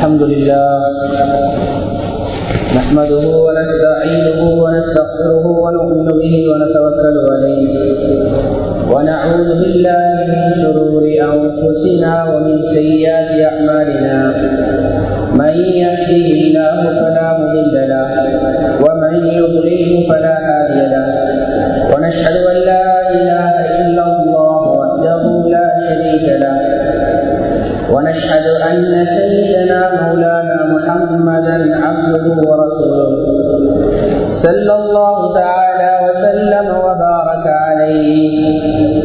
الحمد لله. نحمده ونستعينه ونستغفره ونؤمن به ونتوكل عليه. ونعوذ بالله من شرور أنفسنا ومن سيئات أعمالنا. من يهده الله فلا مضل له ومن يضلله فلا هادي له. ونشهد أن لا إله الا ونشهد أن سيدنا مولانا محمدا عبده ورسوله. صلى الله تعالى وسلم وبارك عليه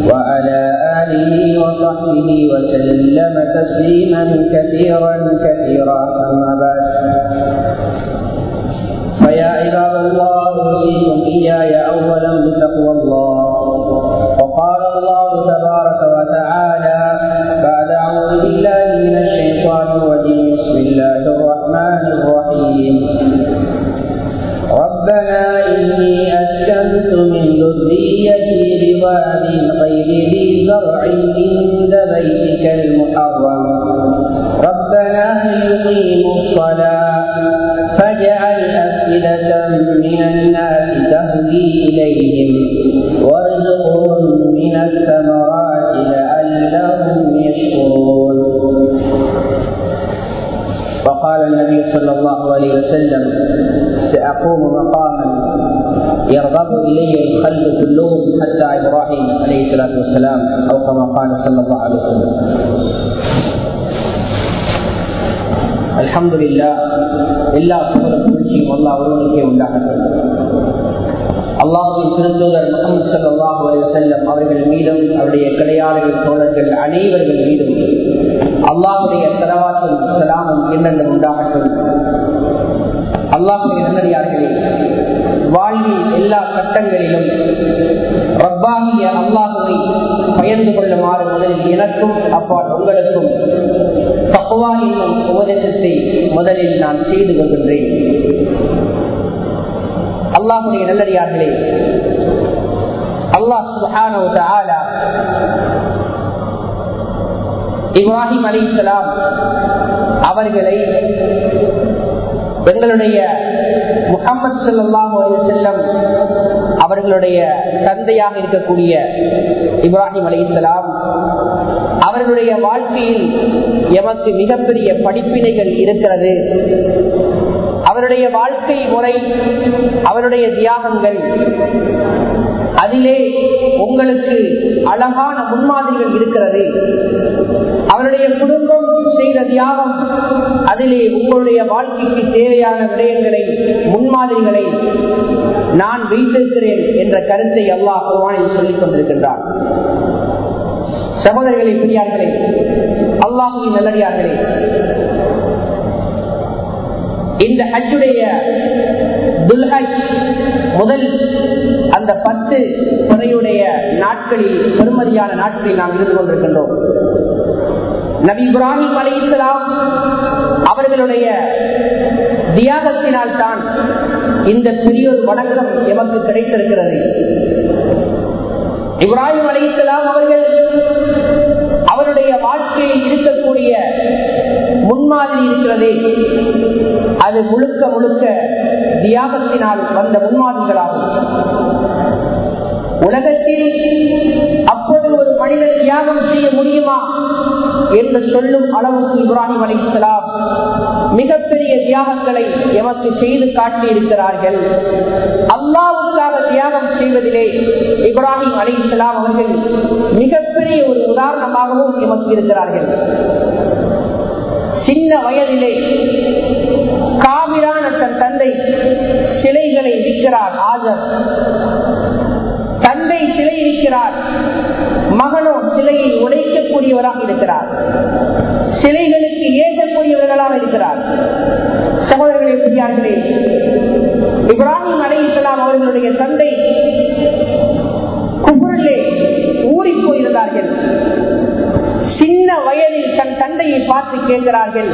وعلى آله وصحبه وسلم تسليما كثيرا كثيرا. أما بعد فيا عباد الله أوصيكم إياي أولا بتقوى الله. وقال الله ذي زرع عند بيتك المحرم. ربنا ليقيموا الصلاة. فاجعل أفئدة من الناس تهدي إليهم. وارزقهم من الثمرات لعلهم يشكرون. وقال النبي صلى الله عليه وسلم سأقوم مقاما يرغب إلي الخلق كلهم حتى إبراهيم عليه الصلاة والسلام أو كما قال صلى الله عليه وسلم الحمد لله எல்லா புகழ்ச்சியும் அல்லா ஒருவனுக்கே உண்டாகட்டும் அல்லாஹின் திருத்தூதர் முகமது சல்லாஹூ செல்லம் அவர்கள் மீதும் அவருடைய கிடையாளர்கள் தோழர்கள் அனைவர்கள் மீதும் அல்லாஹுடைய தலவாற்றும் சலாமும் என்னென்றும் உண்டாகட்டும் அல்லாஹுடைய நல்லடியார்களே வாழ்வின் எல்லா கட்டங்களிலும் ரப்பாகிய அல்லாஹுவை பயந்து கொள்ளுமாறு முதலில் எனக்கும் அப்பால் உங்களுக்கும் தக்குவா என்னும் உபதேசத்தை முதலில் நான் செய்து கொள்கின்றேன். அல்லாஹுடைய நல்லடியார்களே அல்லாஹ் ஆலா இப்ராஹிம் அலி இஸ்லாம் அவர்களை எங்களுடைய முகமது சல்லாஹூ செல்லம் அவர்களுடைய தந்தையாக இருக்கக்கூடிய இப்ராஹிம் அலி இஸ்லாம் அவர்களுடைய வாழ்க்கையில் எமக்கு மிகப்பெரிய படிப்பினைகள் இருக்கிறது. அவருடைய வாழ்க்கை முறை அவருடைய தியாகங்கள் அதிலே உங்களுக்கு அழகான முன்மாதிரிகள் இருக்கிறது. அவருடைய குடும்பம் செய்த தியாகம் அதிலே உங்களுடைய வாழ்க்கைக்கு தேவையான விடயங்களை முன்மாதிரிகளை நான் வைத்திருக்கிறேன் என்ற கருத்தை அல்லாஹ் குர்வானில் சொல்லிக் கொண்டிருக்கின்றார் சகோதரர்களை பெரியார்களே அல்லாஹின் நல்லடியார்களே இந்த ஹஜ்ஜுடைய துல்ஹஜ் முதல் அந்த பத்து துறையுடைய நாட்களில் பெருமதியான நாட்களில் நாம் இருந்து கொண்டிருக்கின்றோம். நபி இப்ராஹிம் அலி இஸ்லாம் அவர்களுடைய தியாகத்தினால் தான் இந்த சிறியொரு வணக்கம் எமக்கு கிடைத்திருக்கிறது. இப்ராஹிம் அலி இஸ்லாம் அவர்கள் அவருடைய வாழ்க்கையில் இருக்கக்கூடிய முன்மாதிரி இருக்கிறதே. அது முழுக்க முழுக்க தியாகத்தினால் வந்த முன்மாதிரிகளாகும். உலகத்தில் அப்போது ஒரு மனிதன் தியாகம் செய்ய முடியுமா என்று சொல்லும் அளவுக்கு இப்ராஹிம் அலிஸ்லாம் மிகப்பெரிய தியாகங்களை எமக்கு செய்து காட்டி இருக்கிறார்கள் அல்லாவுக்காக தியாகம் செய்வதிலே இப்ராஹிம் அலி அவர்கள் மிகப்பெரிய ஒரு உதாரணமாகவும் எமக்கு இருக்கிறார்கள். சின்ன வயதிலே காவிரான தன் தந்தை சிலைகளை விற்கிறார் ஆஜர் தந்தை சிலை இருக்கிறார் மகனோ சிலையை உடைக்கக்கூடியவராக இருக்கிறார். சிலைகளுக்கு ஏற்றக்கூடியவர்களாக இருக்கிறார். சகோதரர்களே பெரியார்களே இப்ராஹிம் அலை இஸ்லாம் அவர்களுடைய தந்தை குபுரிலே ஊறி போயிருந்தார்கள். சின்ன வயதில் தன் தந்தையை பார்த்து கேட்கிறார்கள்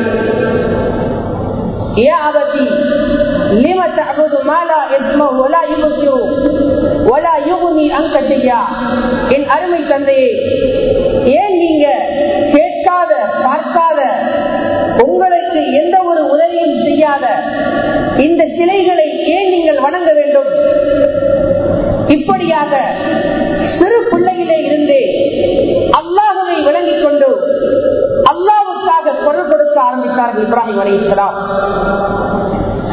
ஏ அவதி لم تعبد ما لا يسمع ولا يبصر ولا يغني عنك شيئا என் அருமை தந்தையே ஏன் நீங்க கேட்காத பார்க்காத உங்களுக்கு எந்த இந்த சிலைகளை ஏன் நீங்கள் வணங்க வேண்டும் இப்படியாக கொடுக்க ஆரம்பித்தார்கள் இப்ராஹிம் அலைஹிஸ்ஸலாம்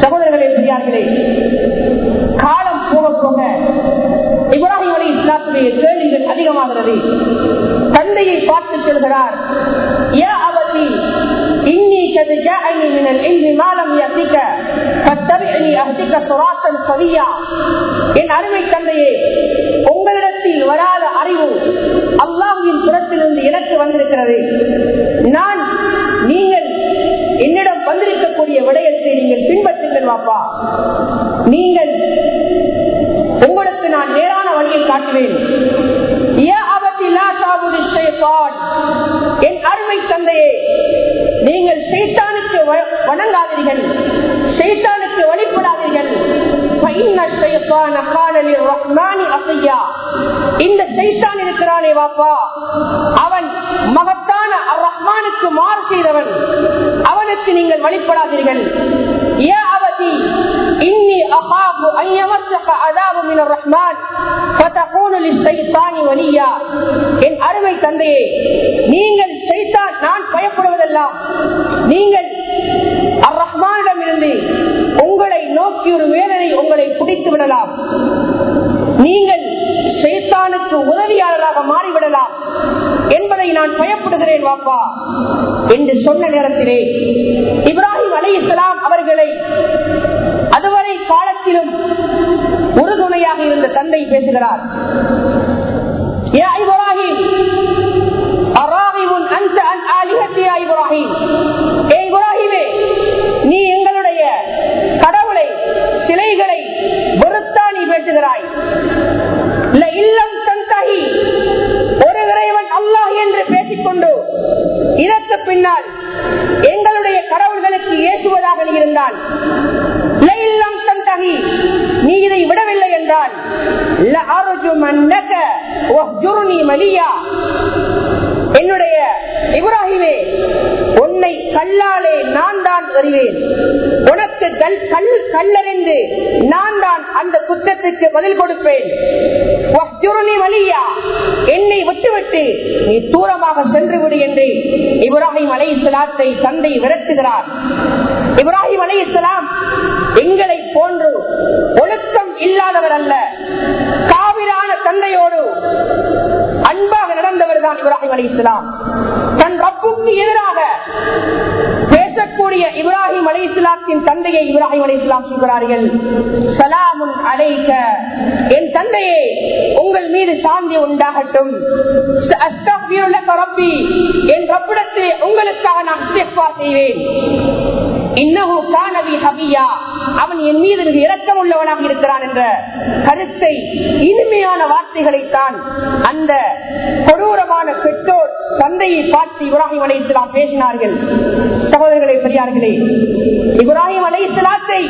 சகோதரர்களே பெரியார்களே காலம் போக போக இப்ராஹிம் அலி இஸ்லாத்துடைய கேள்விகள் அதிகமாகிறது. தந்தையை பார்த்து செல்கிறார் அவதி இன்னி கது ஜாஅனி மினல் இல்மி மா லம் அஹ்திக சவியா. என் அருமை தந்தையே உங்களிடத்தில் வராத அறிவு அல்லாஹ்வின் புறத்திலிருந்து எனக்கு வந்திருக்கிறது. நான் என்னிடம் வந்திருக்கக்கூடிய விடயத்தை நீங்கள் பின்பற்றுங்கள் வாப்பா நீங்கள் உங்களுக்கு நான் நேரான வழியை காட்டுவேன். என் அருமை தந்தையே நீங்கள் சைத்தானுக்கு வணங்காதீர்கள். சைத்தானுக்கு வழிபடாதீர்கள். இந்த சைத்தான் இருக்கிறானே வாப்பா அவன் மகத் இன்னி அகாபு أن يمسك عذاب من الرحمن فتكون للشيطان وليا என் அருமை தந்தையே நீங்கள் சைத்தான் நான் பயப்படுவதெல்லாம் நீங்கள் அர் ரஹ்மானிடம் இருந்து உங்களை நோக்கி ஒரு வேதனை உங்களை பிடித்து விடலாம் நீங்கள் சைத்தானுக்கு உதவியாளராக மாறிவிடலாம் என்பதை நான் பயப்படுகிறேன் வாப்பா என்று சொன்ன நேரத்திலே இப்ராஹிம் அலி இஸ்லாம் அவர்களை அதுவரை காலத்திலும் உறுதுணையாக இருந்த தந்தை பேசுகிறார். யா இப்ராஹிம் என்னுடைய இப்ராஹிமே உன்னை கல்லாலே நான் தான் அறிவேன் உனக்கு கல் கல் கல்லறிந்து நான் தான் அந்த குற்றத்துக்கு பதில் கொடுப்பேன். வஹ்ஜுர்னி என்னை விட்டுவிட்டு நீ தூரமாக சென்றுவிடு என்று இப்ராஹிம் அலை இஸ்லாத்தை தந்தை விரட்டுகிறார். இப்ராஹிம் அலை இஸ்லாம் எங்களை போன்று ஒழுக்கம் இல்லாதவர் அல்ல இஸ்லாம். தன் ரப்புக்கு எதிராக பேசக்கூடிய இப்ராஹிம் அலி இஸ்லாத்தின் தந்தையை இப்ராஹிம் அலி இஸ்லாம் சொல்கிறார்கள் சலாமுன் அழைக்க என் தந்தையே உங்கள் மீது சாந்தி உண்டாகட்டும். என் ரப்பிடத்திலே உங்களுக்காக நான் செய்வேன். அவன் என் மீது மிக இரக்கம் உள்ளவனாக இருக்கிறான் என்ற கருத்தை இனிமையான வார்த்தைகளைத்தான் அந்த கொடூரமான பெற்றோர் தந்தையை பார்த்து இப்ராஹிம் அலை இஸ்லாம் பேசினார்கள். சகோதரர்களே பெரியார்களே இப்ராஹிம் அலை இஸ்லாத்தை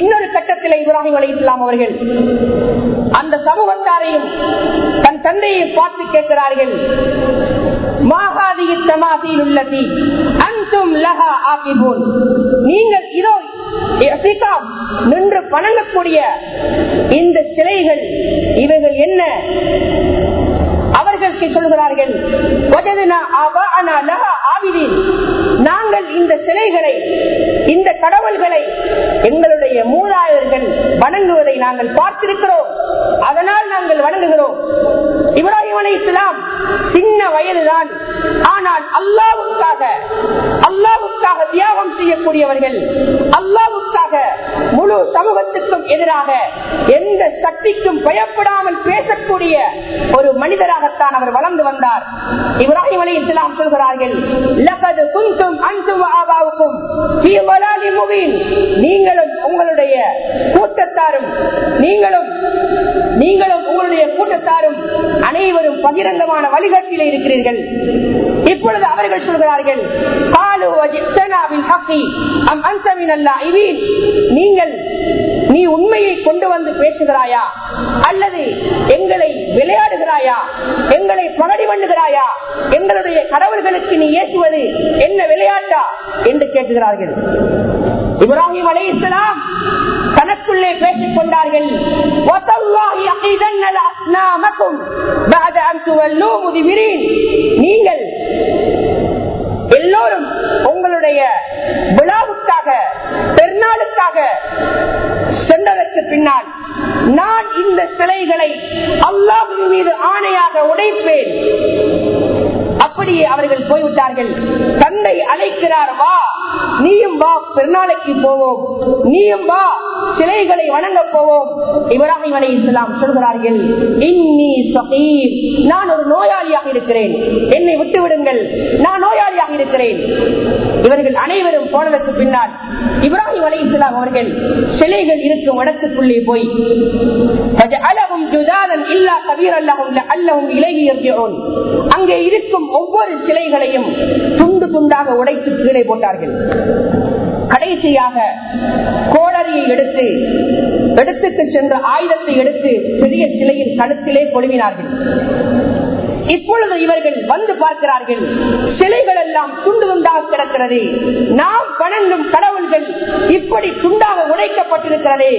இன்னொரு கட்டத்தில் இப்ராஹிம் அலை இஸ்லாம் அவர்கள் அந்த சமூகத்தாரையும் தன் தந்தையை பார்த்து கேட்கிறார்கள். நீங்கள் இதோ நின்று பணங்கக்கூடிய இந்த சிலைகள் இவைகள் என்ன? அவர்களுக்கு சொல்கிறார்கள் நாங்கள் இந்த சிலைகளை இந்த கடவுள்களை எங்களுடைய மூதாயர்கள் வணங்குவதை நாங்கள் பார்த்திருக்கிறோம். அதனால் நாங்கள் வணங்குகிறோம். இப்ராஹிம் அலை இஸ்லாம் சின்ன வயதுதான். ஆனால் அல்லாவுக்காக அல்லாவுக்காக தியாகம் செய்யக்கூடியவர்கள் அல்லாவுக்காக முழு சமூகத்துக்கும் எதிராக எந்த சக்திக்கும் பயப்படாமல் பேசக்கூடிய ஒரு மனிதராக மனிதராகத்தான் அவர் வளர்ந்து வந்தார். இப்ராஹிம் அலி இஸ்லாம் சொல்கிறார்கள் நீங்களும் உங்களுடைய கூட்டத்தாரும் நீங்களும் நீங்களும் உங்களுடைய கூட்டத்தாரும் அனைவரும் பகிரங்கமான வழிகாட்டில இருக்கிறீர்கள். இப்பொழுது அவர்கள் சொல்கிறார்கள் நீங்கள் நீ உண்மையை கொண்டு வந்து பேசுகிறாயா? அல்லது எங்களை விளையாடுகிறாயா? எங்களை பகடி பண்ணுகிறாயா? எங்களுடைய கடவுள்களுக்கு நீ ஏற்றுவது என்ன விளையாட்டா? என்று கேட்டுகிறார்கள் இப்ராஹிம் அலை இஸ்லாம் தனக்குள்ளே பேசிக் கொண்டார்கள். நீங்கள் எல்லோரும் உங்களுடைய விழாவுக்காக பெருநாளுக்காக சென்றதற்கு பின்னால் நான் இந்த சிலைகளை அல்லாஹின் மீது ஆணையாக உடைப்பேன். அப்படியே அவர்கள் போய்விட்டார்கள். தந்தை அழைக்கிறார் வா நீயும் வா பெருநாளைக்கு போவோம். நீயும் வா சிலைகளை வணங்க போவோம். இப்ராஹிம் அலி இஸ்லாம் சொல்கிறார்கள் இன்னி சகீர் நான் ஒரு நோயாளியாக இருக்கிறேன். என்னை விட்டு விடுங்கள் நான் நோயாளியாக இருக்கிறேன். இவர்கள் அனைவரும் போனதற்கு பின்னால் இப்ராஹிம் அலி இஸ்லாம் அவர்கள் சிலைகள் இருக்கும் இடத்துக்குள்ளே போய் அங்கே இருக்கும் ஒவ்வொரு சிலைகளையும் துண்டு துண்டாக உடைத்து கீழே போட்டார்கள். கடைசியாக கோடரியை எடுத்து எடுத்துக்கு சென்ற ஆயுதத்தை எடுத்து பெரிய சிலையின் கழுத்திலே கொழுவினார்கள் இப்பொழுது இவர்கள் வந்து பார்க்கிறார்கள். சிலைகள் எல்லாம் துண்டு துண்டாக கிடக்கிறது. நாம் வணங்கும் கடவுள்கள் இப்படி துண்டாக உடைக்கப்பட்டிருக்கிறது.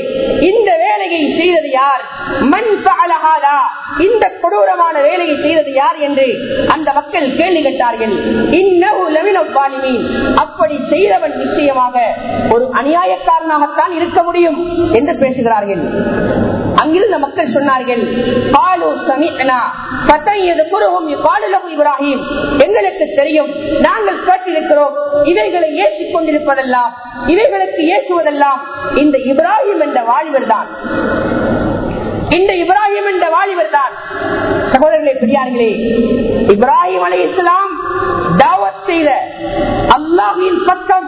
இந்த வேலையை செய்தது யார்? மண் அழகாதா இந்த கொடூரமான வேலையை செய்தது யார் என்று அந்த மக்கள் கேள்வி கேட்டார்கள். அப்படி செய்தவன் நிச்சயமாக ஒரு அநியாயக்காரனாகத்தான் இருக்க முடியும் என்று பேசுகிறார்கள். அங்கிருந்த மக்கள் சொன்னார்கள் இப்ராஹிம். எங்களுக்கு தெரியும் நாங்கள் கேட்டிருக்கிறோம் இவைகளை ஏற்றிக் கொண்டிருப்பதெல்லாம் இவைகளுக்கு ஏற்றுவதெல்லாம் இந்த இப்ராஹிம் என்ற வாலிபர் தான். இந்த இப்ராஹிம் என்ற வாலிபர் தான். சகோதரர்களே பெரியார்களே இப்ராஹிம் அலை இஸ்லாம் தாவத் செய்த அல்லாஹின் பக்கம்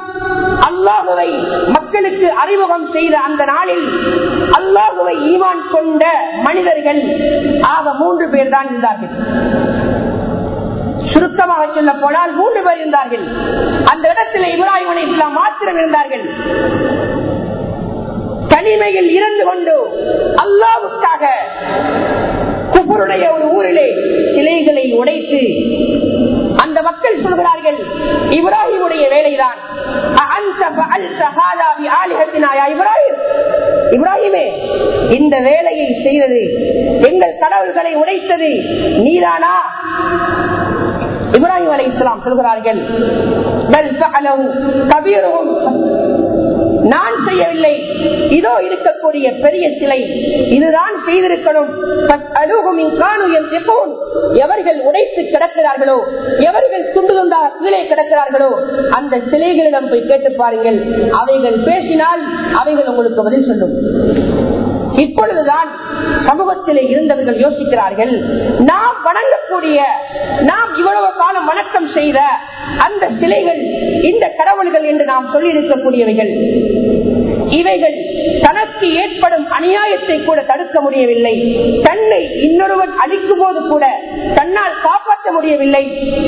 அல்லாஹுவை மக்களுக்கு அறிமுகம் செய்த அந்த நாளில் அல்லாஹுவை ஈமான் கொண்ட மனிதர்கள் ஆக மூன்று பேர் தான் இருந்தார்கள். சுருக்கமாக சொல்ல போனால் மூன்று பேர் இருந்தார்கள். அந்த இடத்தில் இப்ராஹிம் இஸ்லாம் மாத்திரம் இருந்தார்கள். தனிமையில் இருந்து கொண்டு அல்லாவுக்காக அவருடைய ஒரு ஊரிலே சிலைகளை உடைத்து அந்த மக்கள் சொல்கிறார்கள் இப்ராஹிமுடைய வேலைதான். இப்ராஹிமே இந்த வேலையை செய்தது எங்கள் கடவுள்களை உடைத்தது நீதானா? இப்ராஹிம் அலை இஸ்லாம் சொல்கிறார்கள் நான் செய்யவில்லை. இதோ இருக்கக்கூடிய பெரிய சிலை இதுதான் செய்திருக்கணும். எவர்கள் உடைத்து கிடக்கிறார்களோ எவர்கள் துண்டு துண்டாக கீழே கிடக்கிறார்களோ அந்த சிலைகளிடம் போய் கேட்டு பாருங்கள். அவைகள் பேசினால் அவைகள் உங்களுக்கு பதில் சொல்லும். இப்பொழுதுதான் சமூகத்திலே இருந்தவர்கள் யோசிக்கிறார்கள் நாம் வணங்கக்கூடிய நாம் இவ்வளவு காலம் வணக்கம் செய்த அந்த சிலைகள் இந்த கடவுள்கள் என்று நாம் சொல்லியிருக்கக்கூடியவைகள் இவைகள் தனக்கு ஏற்படும் அநியாயத்தை கூட தடுக்க முடியவில்லை தன்னை இன்னொருவன் அழிக்கும் போது கூட தன்னால் காப்பாற்ற முடியவில்லை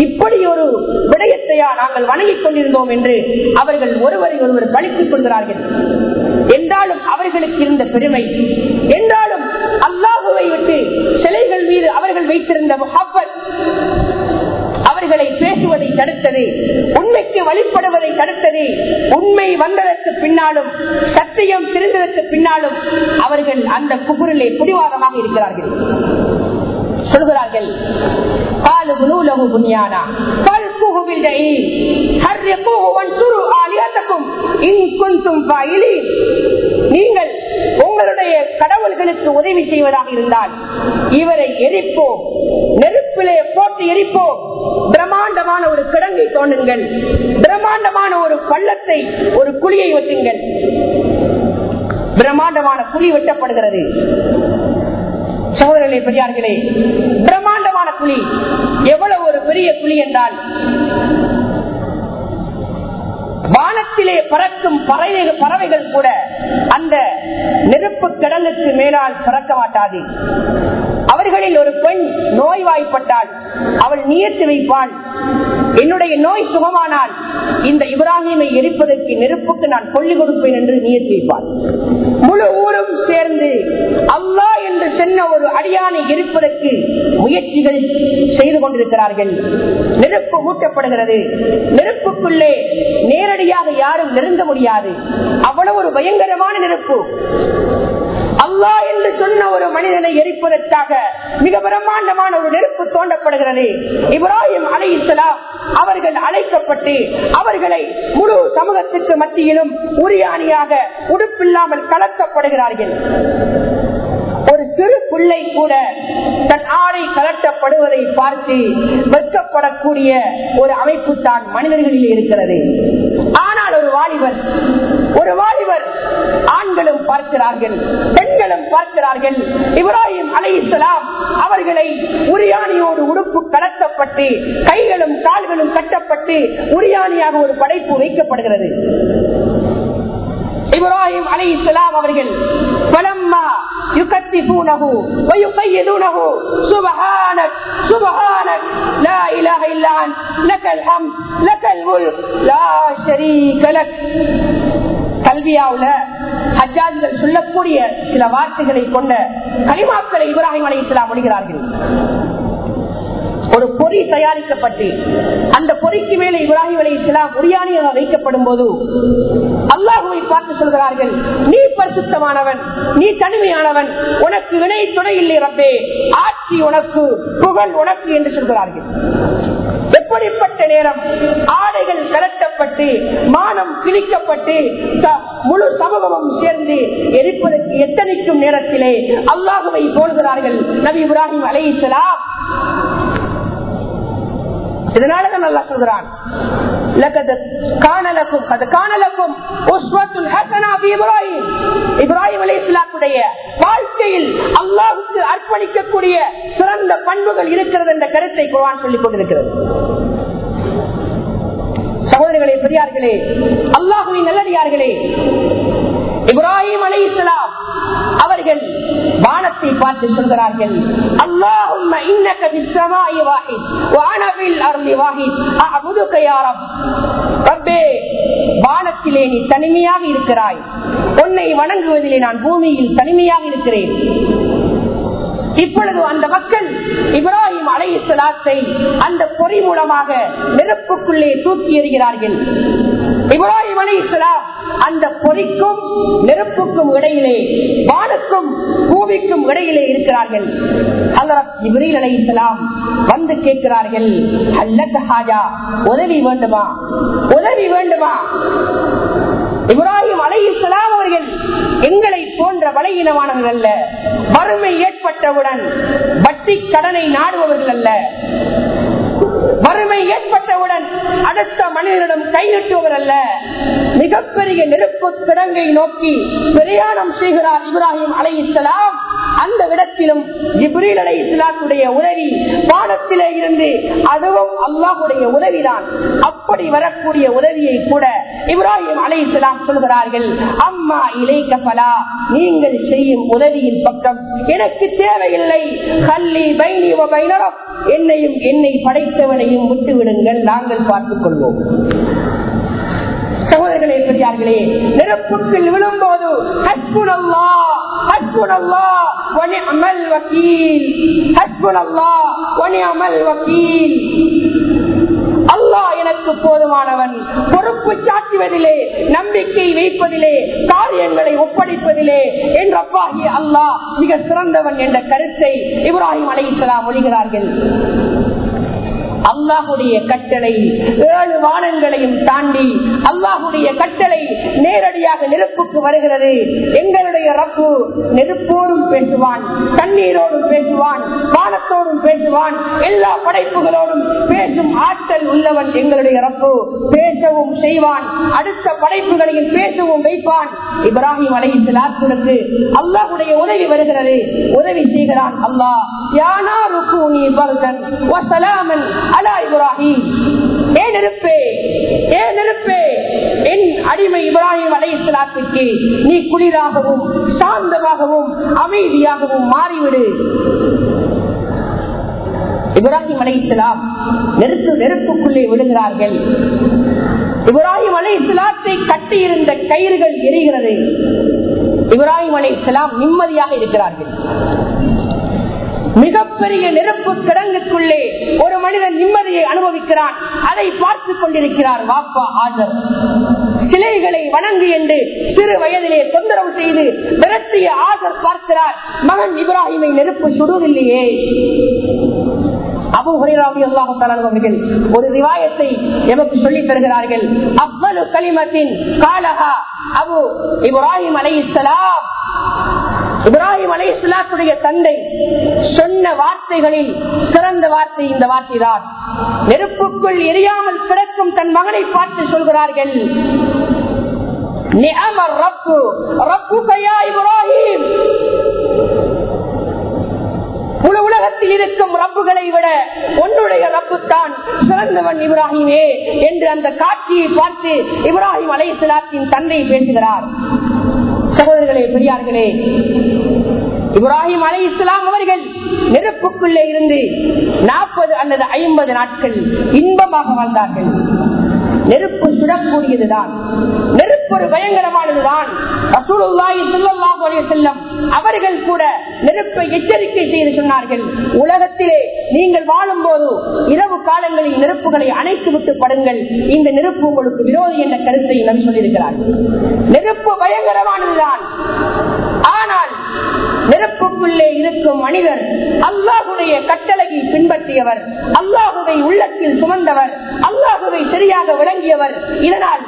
இப்படி ஒரு விடயத்தையா நாங்கள் வணங்கிக் கொண்டிருந்தோம் என்று அவர்கள் ஒருவரை ஒருவர் பழித்துக் கொள்கிறார்கள். என்றாலும் அவர்களுக்கு இருந்த பெருமை. என்றாலும் அல்லாஹுவை விட்டு சிலைகள் மீது அவர்கள் வைத்திருந்த முகப்பத் அவர்களை பேசுவதை தடுத்தது உண்மைக்கு வழிபடுவதை தடுத்தது உண்மை வந்ததற்கு பின்னாலும் சத்தியம் தெரிந்ததற்கு பின்னாலும் அவர்கள் அந்த குபுரிலே பிடிவாதமாக இருக்கிறார்கள். சொல்கிறார்கள் நீங்கள் உங்களுடைய கடவுள்களுக்கு உதவி செய்வதாக இருந்தால் இவரை எரிப்போம். நெருப்பிலே போட்டு எரிப்போம். பிரம்மாண்டமான ஒரு கிடங்கை தோண்டுங்கள். பிரம்மாண்டமான ஒரு பள்ளத்தை ஒரு குழியை வெட்டுங்கள். பிரம்மாண்டமான குழி வெட்டப்படுகிறது. சகோதரர்களே பெரியார்களே பிரம்மாண்டமான குழி. எவ்வளவு ஒரு பெரிய குழி என்றால் வானத்திலே பறக்கும் பறவைகள் கூட அந்த நெருப்பு கடலுக்கு மேலால் பறக்க மாட்டாது. அவர்களில் ஒரு பெண் நோய்வாய்ப்பட்டால் அவள் நியத்து வைப்பாள். என்னுடைய நோய் சுகமானால் இந்த இப்ராஹிமை எரிப்பதற்கு நெருப்புக்கு நான் கொள்ளி கொடுப்பேன் என்று நியத்து வைப்பாள். முழு ஊரும் சேர்ந்து அல்லா என்று சென்ன ஒரு அடியானை எரிப்பதற்கு முயற்சிகள் செய்து கொண்டிருக்கிறார்கள். நெருப்பு ஊட்டப்படுகிறது. நெருப்புக்குள்ளே நேரடி நேரடியாக யாரும் நெருங்க முடியாது. அவ்வளவு ஒரு பயங்கரமான நெருப்பு. அல்லா என்று சொன்ன ஒரு மனிதனை எரிப்பதற்காக மிக பிரம்மாண்டமான ஒரு நெருப்பு தோண்டப்படுகிறது. இப்ராஹிம் அலை இஸ்லாம் அவர்கள் அழைக்கப்பட்டு அவர்களை முழு சமூகத்திற்கு மத்தியிலும் உரியாணியாக உடுப்பில்லாமல் கலக்கப்படுகிறார்கள். சிறு பிள்ளை கூட தன் ஆடை கலட்டப்படுவதை பார்த்து வெட்கப்படக்கூடிய ஒரு அமைப்பு தான் மனிதர்களில் இருக்கிறது. ஆனால் ஒரு வாலிபர் ஒரு வாலிபர் ஆண்களும் பார்க்கிறார்கள் பெண்களும் பார்க்கிறார்கள். இப்ராஹிம் அலை இஸ்லாம் அவர்களை உரியாணியோடு உடுப்பு கலத்தப்பட்டு கைகளும் கால்களும் கட்டப்பட்டு உரியாணியாக ஒரு படைப்பு வைக்கப்படுகிறது. இப்ராஹிம் அலை இஸ்லாம் அவர்கள் பலம்மா يكتفونه ويقيدونه سبحانك سبحانك لا إله إلا أنت لك الحمد لك الملك لا شريك لك கல்வியாவுல ஹஜ்ஜாஜிகள் சொல்லக்கூடிய சில வார்த்தைகளை கொண்ட கலிமாக்களை இப்ராஹிம் அலி இஸ்லாம் முடிகிறார்கள் ஒரு பொறி தயாரிக்கப்பட்டு அந்த பொறிக்கு மேலே இப்ராஹிம் அலி இஸ்லாம் உரியானியாக வைக்கப்படும் போது அல்லாஹுவை பார்த்து சொல்கிறார்கள் நீ பரிசுத்தமானவன் நீ தனிமையானவன் உனக்கு இணை துணை இல்லை ரப்பே ஆட்சி உனக்கு புகழ் உனக்கு என்று சொல்கிறார்கள். எப்படிப்பட்ட நேரம் ஆடைகள் கலட்டப்பட்டு மானம் கிழிக்கப்பட்டு முழு சமூகமும் சேர்ந்து எரிப்பதற்கு எத்தனைக்கும் நேரத்திலே அல்லாஹுவை போடுகிறார்கள் நபி இப்ராஹிம் அலை இஸ்லாம் இதனாலதான் நல்லா சொல்கிறான் வாழ்க்கையில் அல்லாஹுக்கு அர்ப்பணிக்கக்கூடிய சிறந்த பண்புகள் இருக்கிறது என்ற கருத்தை குரான் சொல்லிக் கொண்டிருக்கிறது. சகோதரர்களே பெரியார்களே அல்லாஹுவின் நல்லடியார்களே இப்ராஹிம் அலை இஸ்லாம் அவர்கள் வானத்தை பார்த்து சொல்கிறார்கள் அல்லாஹும் வானத்திலே நீ தனிமையாக இருக்கிறாய். உன்னை வணங்குவதிலே நான் பூமியில் தனிமையாக இருக்கிறேன். இப்பொழுது அந்த மக்கள் இப்ராஹிம் அலை அந்த பொறி மூலமாக நெருப்புக்குள்ளே தூக்கி எறிகிறார்கள். இப்ராஹிம் அலை இஸ்லாம் அந்த பொறிக்கும் நெருப்புக்கும் இடையிலே வானுக்கும் பூமிக்கும் இடையிலே இருக்கிறார்கள். ஹலரத் இப்ரீல் அலை இஸ்லாம் வந்து கேட்கிறார்கள் அல்லக்க ஹாஜா உதவி வேண்டுமா? உதவி வேண்டுமா? இப்ராஹிம் அலை இஸ்லாம் அவர்கள் எங்களை போன்ற பலகீனமானவர்கள் அல்ல வறுமை ஏற்பட்டவுடன் வட்டி கடனை நாடுபவர்கள் அல்ல. வறுமை ஏற்பட்டவுடன் அடுத்த மனிதனிடம் கைநட்டுவர் அல்ல. மிகப்பெரிய நெருப்பு கிடங்கை நோக்கி பிரயாணம் செய்கிறார் இப்ராஹிம் அலை இஸ்லாம் அந்த இடத்திலும் இப்ரீல் அலை இஸ்லாத்துடைய உதவி பாடத்திலே இருந்து அதுவும் அல்லாஹுடைய உதவிதான். அப்படி வரக்கூடிய உதவியை கூட இப்ராஹிம் அலை இஸ்லாம் சொல்கிறார்கள். அம்மா இலைக்க பலா நீங்கள் செய்யும் உதவியின் பக்கம் எனக்கு தேவையில்லை. கல்லி பைனி பைனரம் என்னையும் என்னை படைத்தவனையும் விட்டு விடுங்கள் நாங்கள் பார்த்துக் கொள்வோம் சகோதரர்களே பெரியார்களே நெருப்புக்குள் விழும்போது ஹஸ்புனல்லா ஹஸ்புனல்லா வனிஅமல் வக்கீல் ஹஸ்புனல்லா வனிஅமல் வக்கீல். அல்லாஹ் எனக்கு போதுமானவன். பொறுப்பு சாட்டுவதிலே நம்பிக்கை வைப்பதிலே காரியங்களை ஒப்படைப்பதிலே என்றப்பாகி அல்லாஹ் மிக சிறந்தவன் என்ற கருத்தை இப்ராஹிம் அலை இஸ்லாம் ஒழிகிறார்கள் அல்லாஹுடைய கட்டளை ஏழு வானங்களையும் தாண்டி அல்லாஹுடைய கட்டளை நேரடியாக நெருப்புக்கு வருகிறது. எங்களுடைய ரப்பு நெருப்போடும் பேசுவான் தண்ணீரோடும் பேசுவான் வானத்தோடும் பேசுவான் எல்லா படைப்புகளோடும் பேசும் ஆற்றல் உள்ளவன் எங்களுடைய ரப்பு. பேசவும் செய்வான் அடுத்த படைப்புகளையும் பேசவும் வைப்பான். இப்ராஹிம் அலை சலாத்துக்கு அல்லாஹுடைய உதவி வருகிறது. உதவி செய்கிறான் அல்லாஹ். யானா ருக்கு நீ பர்தன் வசலாமன் அலா இப்ராஹிம். ஏன் இருப்பே ஏன் இருப்பே என் அடிமை இப்ராஹிம் அலை இஸ்லாத்துக்கு நீ குளிராகவும் சாந்தமாகவும் அமைதியாகவும் மாறிவிடு. இப்ராஹிம் அலை இஸ்லாம் நெருப்பு நெருப்புக்குள்ளே விழுகிறார்கள். இப்ராஹிம் அலை இஸ்லாத்தை கட்டியிருந்த கயிறுகள் எரிகிறது. இப்ராஹிம் அலை இஸ்லாம் நிம்மதியாக இருக்கிறார்கள். மிகப்பெரிய நெருப்பு கிடங்குக்குள்ளே ஒரு மனிதன் நிம்மதியை அனுபவிக்கிறான். அதை பார்த்து கொண்டிருக்கிறார் வாப்பா ஆஜர் சிலைகளை வணங்கு என்று சிறு வயதிலே தொந்தரவு செய்து விரட்டிய ஆஜர் பார்க்கிறார். மகன் இப்ராஹிமை நெருப்பு சுடுவதில்லையே அபு ஒரு ரிவாயத்தை எமக்கு சொல்லித் தருகிறார்கள். அவ்வளவு கலிமத்தின் காலஹா அபு இப்ராஹிம் அலை இஸ்லாம் இப்ராஹிம் அலை இஸ்லாத்துடைய தந்தை சொன்ன வார்த்தைகளில் சிறந்த வார்த்தை இந்த வார்த்தை தான் நெருப்புக்குள் எரியாமல் கிடக்கும் தன் மகனை பார்த்து சொல்கிறார்கள் ரப்பு முழு உலகத்தில் இருக்கும் ரப்புகளை விட உன்னுடைய ரப்பு தான் சிறந்தவன் இப்ராஹிமே என்று அந்த காட்சியை பார்த்து இப்ராஹிம் அலை தந்தை பேசுகிறார். சகோதரர்களே பெரியார்களே இப்ராஹிம் அலை இஸ்லாம் அவர்கள் நெருப்புக்குள்ளே இருந்து நாற்பது அல்லது ஐம்பது நாட்கள் இன்பமாக வாழ்ந்தார்கள். நெருப்பு சுடக்கூடியதுதான். நெருப்பு ஒரு பயங்கரமானதுதான். செல்லம் அவர்கள் கூட நெருப்பை எச்சரிக்கை செய்து சொன்னார்கள். உலகத்திலே நீங்கள் வாழும் போது இரவு காலங்களில் நெருப்புகளை அணைத்து விட்டு படுங்கள். இந்த நெருப்பு உங்களுக்கு விரோதி என்ற கருத்தை நம்பி சொல்லியிருக்கிறார்கள். நெருப்பு பயங்கரமானதுதான். ஆனால் நெருப்புக்குள்ளே இருக்கும் மனிதர் அல்லாஹுடைய கட்டளையை பின்பற்றியவர் அல்லாஹுவை உள்ளத்தில் சுமந்தவர் அல்லாஹுவை சரியாக விளங்கியவர். இதனால்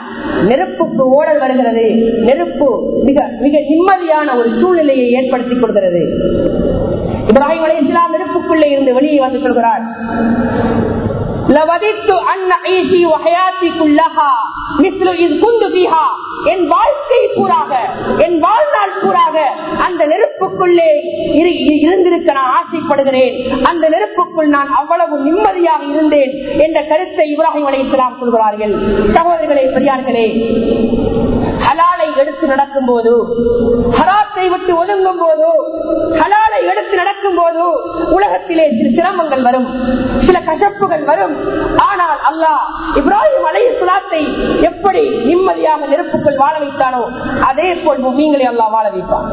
நெருப்புக்கு ஓடல் வருகிறது. நெருப்பு மிக மிக நிம்மதியான ஒரு சூழ்நிலையை ஏற்படுத்திக் கொடுக்கிறது. இப்ராஹிம் அலி இஸ்லாம் நெருப்புக்குள்ளே இருந்து வெளியே வந்து சொல்கிறார். என் வாழ்க்கை கூறாக என் வாழ்நாள் கூறாக அந்த நெருப்பு நெருப்புக்குள்ளே இருந்திருக்க நான் ஆசைப்படுகிறேன். அந்த நெருப்புக்குள் நான் அவ்வளவு நிம்மதியாக இருந்தேன் என்ற கருத்தை இப்ராஹிம் அலி இஸ்லாம் சொல்கிறார்கள். சகோதரர்களே பெரியார்களே ஹலாலை எடுத்து நடக்கும் போது ஹராத்தை விட்டு ஒதுங்கும் போது ஹலாலை எடுத்து நடக்கும் போது உலகத்திலே சில சிரமங்கள் வரும் சில கசப்புகள் வரும். ஆனால் அல்லாஹ் இப்ராஹிம் அலை சுலாத்தை எப்படி நிம்மதியாக நெருப்புக்குள் வாழ வைத்தானோ அதே போல் நீங்களே அல்லா வாழ வைப்பான்.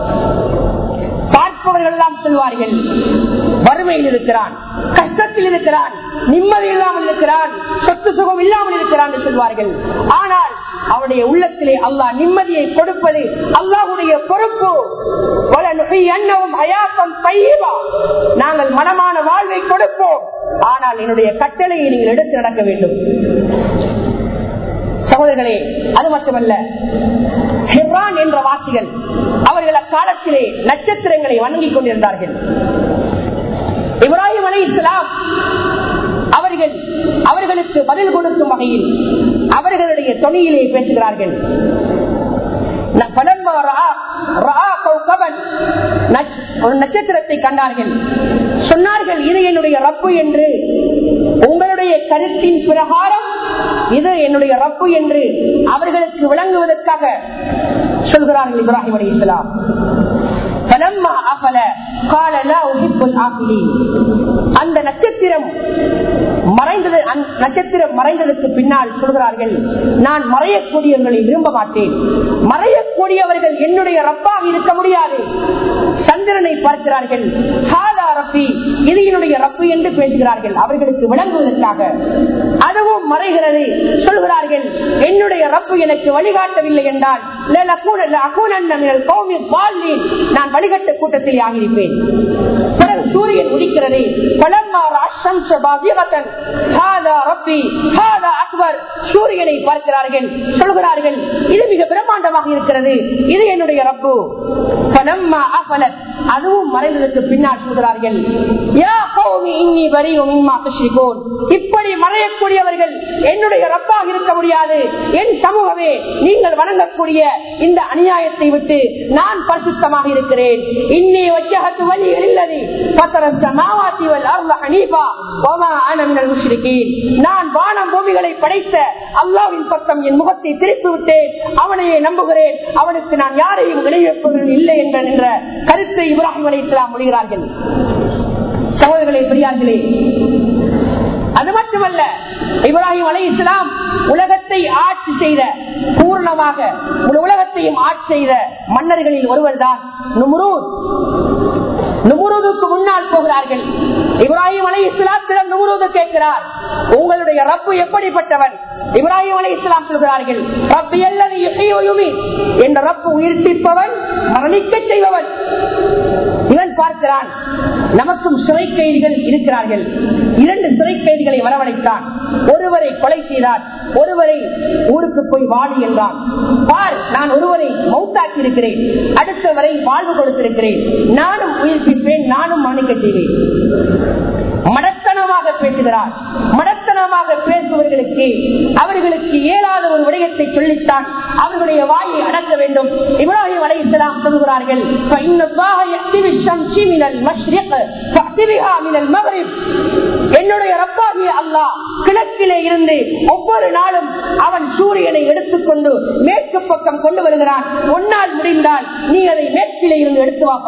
பார்ப்பவர்கள் எல்லாம் சொல்வார்கள். வறுமையில் இருக்கிறான் கஷ்டத்தில் இருக்கிறான் நிம்மதி இல்லாமல் இருக்கிறான் சொத்து சுகம் இல்லாமல் இருக்கிறான் என்று சொல்வார்கள். ஆனால் அவருடைய உள்ளத்திலே அல்லாஹ் நிம்மதியை கொடுப்பது அல்லாஹுடைய பொறுப்பு. நாங்கள் மனமான வாழ்வை கொடுப்போம். ஆனால் என்னுடைய கட்டளையை நீங்கள் எடுத்து நடக்க வேண்டும். சகோதரர்களே அது மட்டுமல்ல ஹெப்ரான் என்ற வாசிகள் அவர்கள் அக்காலத்திலே நட்சத்திரங்களை வணங்கிக் கொண்டிருந்தார்கள். இப்ராஹிம் அலி இஸ்லாம் அவர்கள் அவர்களுக்கு பதில் கொடுக்கும் வகையில் அவர்களுடைய தொனியிலே பேசுகிறார்கள். நட்சத்திரத்தை கண்டார்கள். சொன்னார்கள் இது என்னுடைய ரப்பு என்று. உங்களுடைய கருத்தின் பிரகாரம் இது என்னுடைய ரப்பு என்று அவர்களுக்கு விளங்குவதற்காக சொல்கிறார்கள் இப்ராஹிம் அலி இஸ்லாம் அந்த நட்சத்திரம் மறைந்தது நட்சத்திரம் மறைந்ததற்கு பின்னால் சொல்கிறார்கள் நான் மறையக்கூடியவர்களை விரும்ப மாட்டேன். மறையக்கூடியவர்கள் என்னுடைய ரப்பாக இருக்க முடியாது. சந்திரனை பார்க்கிறார்கள் இது என்னுடைய ரப்பு என்று பேசுகிறார்கள் அவர்களுக்கு விளங்குவதற்காக. அதுவும் மறைகிறது. சொல்கிறார்கள் என்னுடைய ரப்பு எனக்கு வழிகாட்டவில்லை என்றால் நான் வழிகட்ட கூட்டத்தில் ஆகியிருப்பேன். பிறகு சூரியன் உதிக்கிறது. சூரியனை பார்க்கிறார்கள் சொல்கிறார்கள் இது மிக பிரம்மாண்டமாக இருக்கிறது. இது என்னுடைய ரப்பு. அதுவும் மறைந்ததற்கு பின்னால் சொல்கிறார்கள். இப்படி மறையக்கூடியவர்கள் என்னுடைய ரப்பாக இருக்க முடியாது. என் சமூகமே நீங்கள் வணங்கக்கூடிய இந்த அநியாயத்தை விட்டு நான் பரிசுத்தமாக இருக்கிறேன். இன்னி வச்சகத்து இல்லது நான் வானம் பூமிகளை படைத்த அல்லாவின் பக்கம் என் முகத்தை திருப்பி விட்டேன். அவனையே நம்புகிறேன். அவனுக்கு நான் யாரையும் விளைவிப்பவர்கள் இல்லை என்ற கருத்தை இப்ராஹிம் அலி இஸ்லாம் மொழிகிறார்கள். சகோதரர்களே பெரியார்களே. அது மட்டுமல்ல இப்ராஹிம் அலை இஸ்லாம் உலகத்தை ஆட்சி செய்த பூர்ணமாக உலகத்தையும் ஆட்சி செய்த மன்னர்களில் ஒருவர் தான் நுமுருதுக்கு முன்னால் போகிறார்கள். இப்ராஹிம் அலை இஸ்லாத்திடம் நூறுவது கேட்கிறார். உங்களுடைய ரப்பு எப்படிப்பட்டவன்? இப்ராஹிம் அலை இஸ்லாம் சொல்கிறார்கள் ரப்பு எல்லது என்ற ரப்பு உயிர்ப்பிப்பவன் மரணிக்க செய்பவன். இவன் பார்க்கிறான் நமக்கும் சிறை கைதிகள் இருக்கிறார்கள். இரண்டு சிறை கைதிகளை வரவழைத்தான். ஒருவரை கொலை செய்தார் ஒருவரை ஊருக்கு போய் வாழி என்றான். பார் நான் ஒருவரை மௌத்தாக்கி இருக்கிறேன் அடுத்தவரை வாழ்வு கொடுத்திருக்கிறேன். நானும் உயிர்ப்பிப்பேன் நானும் மன்னிக்க செய்வேன். மடத்தனமாக பேசுகிறார். மடத்தனமாக பேசுபவர்களுக்கு அவர்களுக்கு இயலாத ஒரு விடயத்தை சொல்லித்தான் அவர்களுடைய வாயை அடக்க வேண்டும். இப்ராஹிம் அலை இஸ்லாம் சொல்கிறார்கள் என்னுடைய ரப்பாகிய அல்லாஹ் கிழக்கிலே இருந்து ஒவ்வொரு நாளும் அவன் சூரியனை எடுத்துக்கொண்டு மேற்கு பக்கம் கொண்டு வருகிறான். ஒன்னால் முடிந்தால் நீ அதை மேற்கிலே இருந்து எடுத்து வா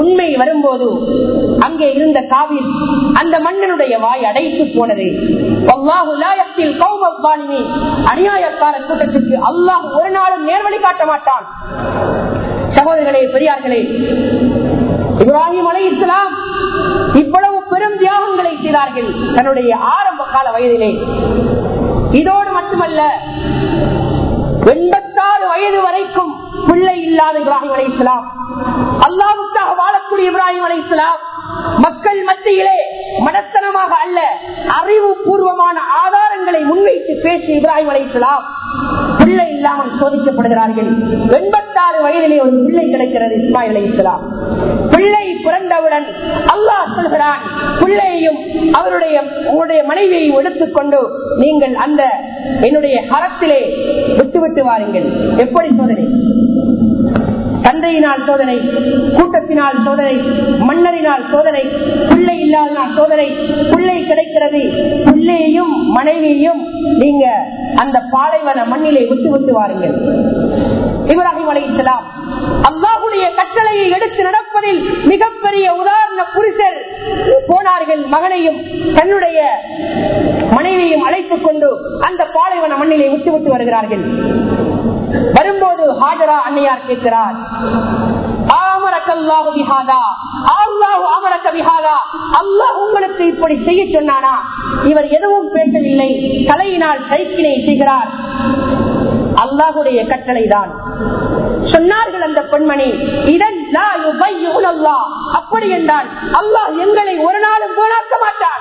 உண்மை வரும்போது அங்கே இருந்த காவில் அந்த மன்னனுடைய வாய் அடைத்து போனது. அநியாயக்கார கூட்டத்திற்கு அல்லாஹ் ஒரு நாளும் நேர்வழி காட்ட மாட்டான். சகோதரர்களே பெரியார்களே இப்ராஹிம் அலை இஸ்லாம் இவ்வளவு பெரும் தியாகங்களை செய்தார்கள் தன்னுடைய ஆரம்ப கால வயதிலே. இதோடு மட்டுமல்ல எண்பத்தாறு வயது வரைக்கும் பிள்ளை இல்லாத இப்ராஹிம் அலை இஸ்லாம் அல்லாவுக்காக வாழக்கூடிய இப்ராஹிம் அலை இஸ்லாம் மக்கள் மத்தியிலே மடத்தனமாக அல்ல அறிவு பூர்வமான ஆதாரங்களை முன்வைத்து பேசி இப்ராஹிம் அலை இஸ்லாம் பிள்ளை இல்லாமல் சோதிக்கப்படுகிறார்கள். எண்பத்தாறு வயதிலே ஒரு பிள்ளை கிடைக்கிறது இஸ்மாயில் அலை இஸ்லாம் பிள்ளை பிறந்தவுடன் அல்லாஹ் சொல்கிறான் பிள்ளையையும் அவருடைய உங்களுடைய மனைவியையும் எடுத்துக்கொண்டு நீங்கள் அந்த என்னுடைய ஹரத்திலே விட்டுவிட்டு வாருங்கள். எப்படி சோதனை? தந்தையினால் சோதனை கூட்டத்தினால் சோதனை மன்னரினால் சோதனை பிள்ளை இல்லாதனால் சோதனை பிள்ளை கிடைக்கிறது பிள்ளையையும் மனைவியையும் நீங்க அந்த பாலைவன மண்ணிலே விட்டு விட்டு வாருங்கள். இப்ராஹிம் அலை இஸ்லாம் அல்லாஹுடைய கட்டளையை எடுத்து நடப்பதில் மிகப்பெரிய உதாரண புரிசர் போனார்கள் மகனையும் தன்னுடைய மனைவியையும் அழைத்துக் கொண்டு அந்த பாலைவன மண்ணிலே விட்டுவிட்டு வருகிறார்கள். வரும்போது ஹாஜரா அன்னையார் கேட்கிறார் உங்களுக்கு இப்படி செய்ய சொன்னானா? இவர் எதுவும் பேசவில்லை தலையினால் சைக்கிளை செய்கிறார். அல்லாஹுடைய கட்டளை தான் சொன்னார்கள் அந்த பெண்மணி இதன் அப்படி என்றால் அல்லாஹ் எங்களை ஒரு நாளும் போனாக்க மாட்டான்.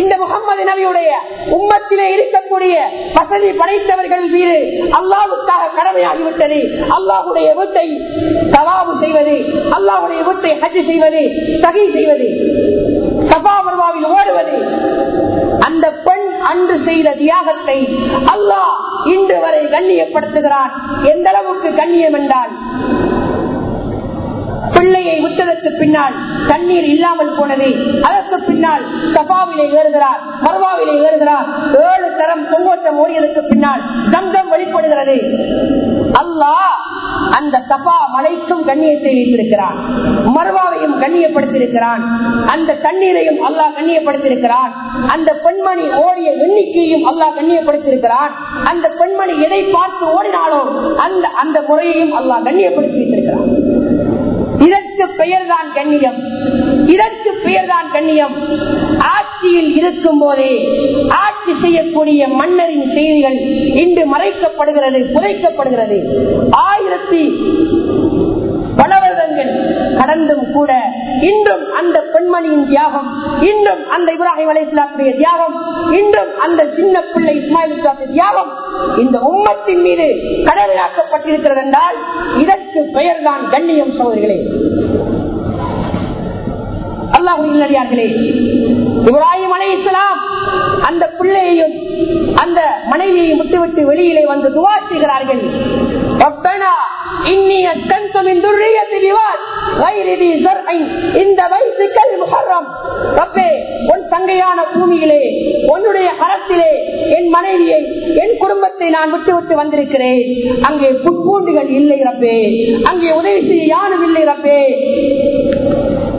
இந்த முகமது நபியுடைய உம்மத்திலே இருக்கக்கூடிய வசதி படைத்தவர்கள் மீது அல்லாவுக்காக கடமையாகிவிட்டது. அல்லாஹுடைய வீட்டை தவாவு செய்வது அல்லாஹுடைய வீட்டை ஹஜ் செய்வது சகி செய்வது சபாபர்வாவில் ஓடுவது. அந்த பெண் அன்று செய்த தியாகத்தை அல்லாஹ் இன்று வரை கண்ணியப்படுத்துகிறான். எந்த அளவுக்கு கண்ணியம் என்றால் பிள்ளையை விட்டதற்கு பின்னால் தண்ணீர் இல்லாமல் போனது அதற்கு பின்னால் சபாவிலே ஏறுகிறார் மர்வாவிலே ஏறுகிறார். ஏழு தரம் தொங்கோட்டம் ஓடியதற்கு பின்னால் தந்தம் வெளிப்படுகிறது. அல்லாஹ் அந்த சபா மலைக்கும் கண்ணியத்தை வைத்திருக்கிறான். மர்வாவையும் கண்ணியப்படுத்தியிருக்கிறான். அந்த தண்ணீரையும் அல்லாஹ் கண்ணியப்படுத்தியிருக்கிறான். அந்த பெண்மணி ஓடிய எண்ணிக்கையும் அல்லாஹ் கண்ணியப்படுத்தியிருக்கிறான். அந்த பெண்மணி எதை பார்த்து ஓடினாலோ அந்த அந்த முறையையும் அல்லாஹ் கண்ணியப்படுத்தி வைத்திருக்கிறான் இதற்கு பெயர் தான் கண்ணியம். இதற்கு பெயர் தான் கண்ணியம். ஆட்சியில் இருக்கும் போதே ஆட்சி செய்யக்கூடிய மன்னரின் செய்திகள் இன்று மறைக்கப்படுகிறது புதைக்கப்படுகிறது. ஆயிரத்தி கடந்தும் கூட இன்றும் அந்த பெண்மணியின் தியாகம் இன்றும் அந்த இப்ராஹிம் அலையாத்துடைய தியாகம் இன்றும் அந்த சின்ன பிள்ளை இஸ்மாயில் தியாகம் இந்த உம்மத்தின் மீது கடமையாக்கப்பட்டிருக்கிறது என்றால் இதற்கு பெயர் தான் கண்ணியம் சோதரிகளே அல்லாஹர்களே இப்ராஹிம் அலை இஸ்லாம் அந்த பிள்ளையையும் அந்த மனைவியையும் விட்டுவிட்டு வெளியிலே வந்து துவா செய்கிறார்கள். சங்கையான பூமியிலே உன்னுடைய கரத்திலே என் மனைவியை என் குடும்பத்தை நான் விட்டு விட்டு வந்திருக்கிறேன். அங்கே புட்பூண்டுகள் இல்லை ரப்பே. அங்கே உதவி செய்ய யாரும் இல்லை ரப்பே.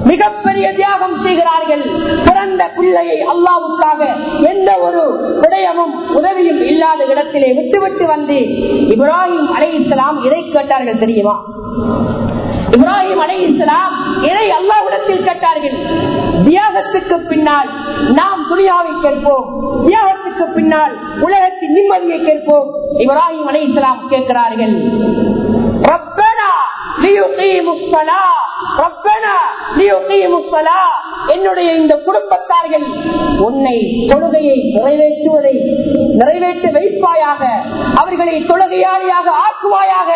மிகப்பெரிய தியாகம் செய்கிறார்கள். பிறந்த பிள்ளையை அல்லாவுக்காக எந்த ஒரு விடயமும் உதவியும் இல்லாத இடத்திலே விட்டுவிட்டு வந்து இப்ராஹிம் அலை இஸ்லாம் இதை கேட்டார்கள் என்ன தெரியுமா? இப்ராஹிம் அலை இஸ்லாம் இதை அல்லாவிடத்தில் கேட்டார்கள். தியாகத்துக்கு பின்னால் நாம் துணியாவை கேட்போம். தியாகத்துக்கு பின்னால் உலகத்தின் நிம்மதியை கேட்போம். இப்ராஹிம் அலை இஸ்லாம் கேட்கிறார்கள். ரப்பனா லியுகீமு ஸலாஹ் ரப்பனா லியுகீமு ஸலாஹ் என்னுடைய இந்த குடும்பத்தார்கள் உன்னை தொழுகையை நிறைவேற்றுவதை நிறைவேற்ற வைப்பாயாக அவர்களை தொழுகையாளியாக ஆக்குவாயாக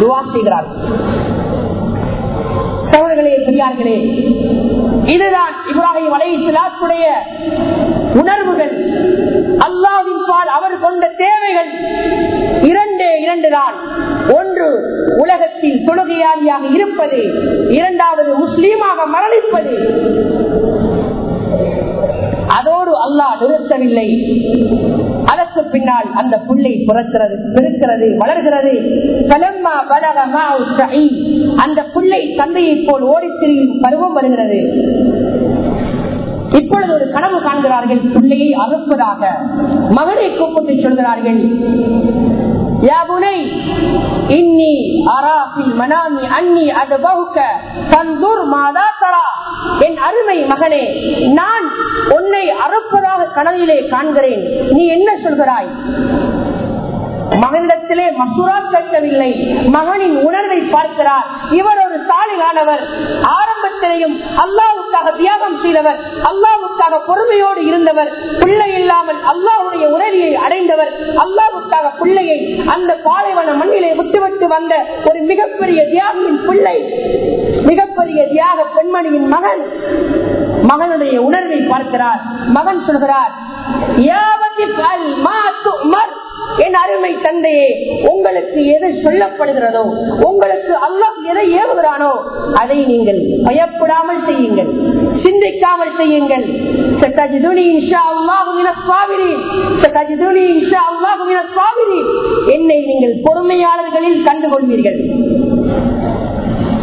துவா செய்கிறார்கள். சகோதரர்களே பெரியார்களே இதுதான் இப்ராஹிம் அலை உணர்வுகள். அல்லாவின் பால் அவர் கொண்ட தேவைகள். இரண்டு இரண்டு தான் ஒன்று உலகத்தில் தொழுகையாளியாக இருப்பது. இரண்டாவது முஸ்லீமாக மரணிப்பது. அதோடு அல்லாஹ் நிறுத்தவில்லை. அதற்கு பின்னால் அந்த புள்ளை பிறக்கிறது பெருக்கிறது வளர்கிறது. கலம்மா பலக அந்த புள்ளை தந்தையை போல் ஓடித்திரியும் பருவம் வருகிறது. இப்பொழுது ஒரு கனவு காண்கிறார்கள் பிள்ளையை அறுப்பதாக மகனை கூப்பிட்டு சொல்கிறார்கள் يا بني إني أرى في المنام أني أذبحك فانظر ماذا ترى என் அருமை மகனே நான் உன்னை அறுப்பதாக கனவிலே காண்கிறேன் நீ என்ன சொல்கிறாய் மகனிடத்திலே மசூரா கேட்கவில்லை மகனின் உணர்வை பார்க்கிறார் இவர் ஒரு சாலிகானவர் ஆரம்பத்திலேயும் அல்லாவுக்காக தியாகம் செய்தவர் அல்லாவுக்காக பொறுமையோடு இருந்தவர் பிள்ளை இல்லாமல் அல்லாவுடைய உதவியை அடைந்தவர் அல்லாவுக்காக பிள்ளையை அந்த பாலைவன மண்ணிலே விட்டுவிட்டு வந்த ஒரு மிகப்பெரிய தியாகியின் பிள்ளை மிகப்பெரிய தியாக பெண்மணியின் மகன் மகனுடைய உணர்வை பார்க்கிறார் மகன் சொல்கிறார் "யாவதி என் அருமை தந்தையே உங்களுக்கு எது சொல்லப்படுகிறதோ உங்களுக்கு அல்லாஹ் எதை ஏவுகிறானோ அதை நீங்கள் பயப்படாமல் செய்யுங்கள் சிந்திக்காமல் செய்யுங்கள். இன்ஷா இன்ஷா என்னை நீங்கள் பொறுமையாளர்களில் கண்டுகொள்வீர்கள்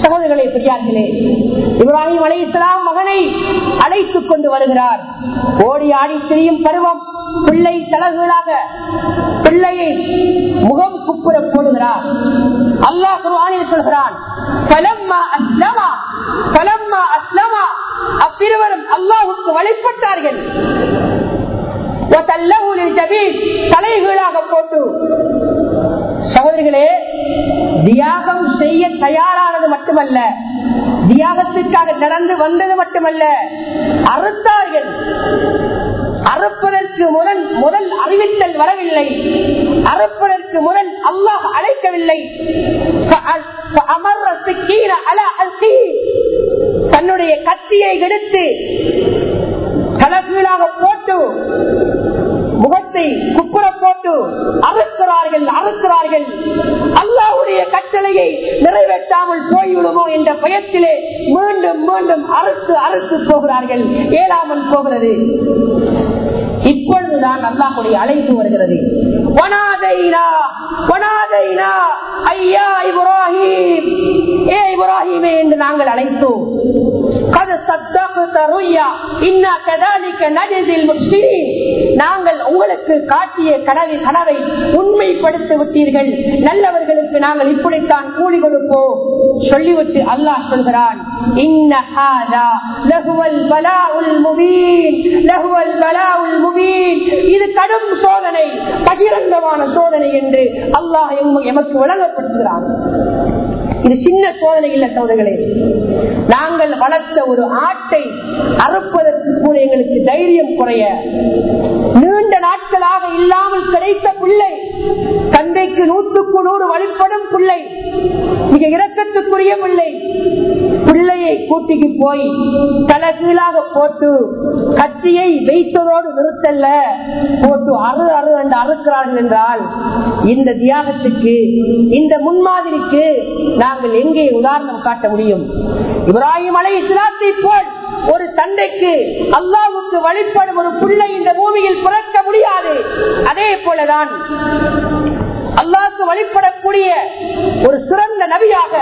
சகோதரர்களே பெரியார்களே இப்ராஹிம் அலை இஸ்லாம் மகனை அழைத்துக் கொண்டு வருகிறார். ஓடி ஆடி திரியும் பருவம். பிள்ளை தலகுகளாக பிள்ளையை முகம் குப்புற போடுகிறார். அல்லாஹ் குருவானில் சொல்கிறான் அப்பிருவரும் அல்லாஹுக்கு வழிபட்டார்கள். தலைகளாக போட்டு சகோதரிகளே தியாகம் செய்ய தயாரானது மட்டுமல்ல தியாகத்திற்காக நடந்து வந்தது மட்டுமல்ல அறுத்தார்கள். அறுப்பதற்கு முதல் முதல் அறிவித்தல் வரவில்லை. அறுப்பதற்கு முதல் அல்லாஹ் அழைக்கவில்லை. தன்னுடைய கத்தியை எடுத்து கலசீலாக போட்டு முகத்தை குப்புற போட்டு அறுக்கிறார்கள் அறுக்கிறார்கள். அல்லாவுடைய கட்டளையை நிறைவேற்றாமல் போய்விடுமோ என்ற பயத்திலே மீண்டும் மீண்டும் அறுத்து அறுத்து போகிறார்கள். ஏழாமல் போகிறது. இப்போ இதுதான் அல்லாஹுடைய அழைப்பு வருகிறது. ஐயா இப்ராஹிம் ஏ இப்ராஹிமே என்று நாங்கள் அழைத்தோம். நாங்கள் உங்களுக்கு காட்டிய கனவை கனவை உண்மைப்படுத்தி விட்டீர்கள். நல்லவர்களுக்கு நாங்கள் இப்படித்தான் கூலி கொடுப்போம். சொல்லிவிட்டு அல்லாஹ் சொல்கிறான் இது கடும் சோதனை பகிரங்கமான சோதனை என்று அல்லாஹ் எம்- எமக்கு வழங்கப்படுகிறான். இது சின்ன சோதனை இல்ல சோதனைகளே நாங்கள் வளர்த்த ஒரு ஆட்டை அறுப்பதற்கு கூட எங்களுக்கு தைரியம் குறைய. நீண்ட நாட்களாக இல்லாமல் கிடைத்த பிள்ளை தந்தைக்கு நூற்றுக்கு நூறு வழிபடும் பிள்ளை மிக இரக்கத்துக்குரிய பிள்ளை. பிள்ளையை கூட்டிக்கு போய் தலைகீழாக போட்டு கட்சியை வைத்ததோடு நிறுத்தல்ல போட்டு அறு அறு என்று அறுக்கிறார்கள் என்றால் இந்த தியாகத்துக்கு இந்த முன்மாதிரிக்கு நான் நாங்கள் எங்கே உதாரணம் காட்ட முடியும்? இப்ராஹிம் அலை இஸ்லாத்தை போல் ஒரு தந்தைக்கு அல்லாவுக்கு வழிபடும் ஒரு பிள்ளை இந்த பூமியில் பிறக்க முடியாது. அதே போலதான் அல்லாவுக்கு வழிபடக்கூடிய ஒரு சிறந்த நபியாக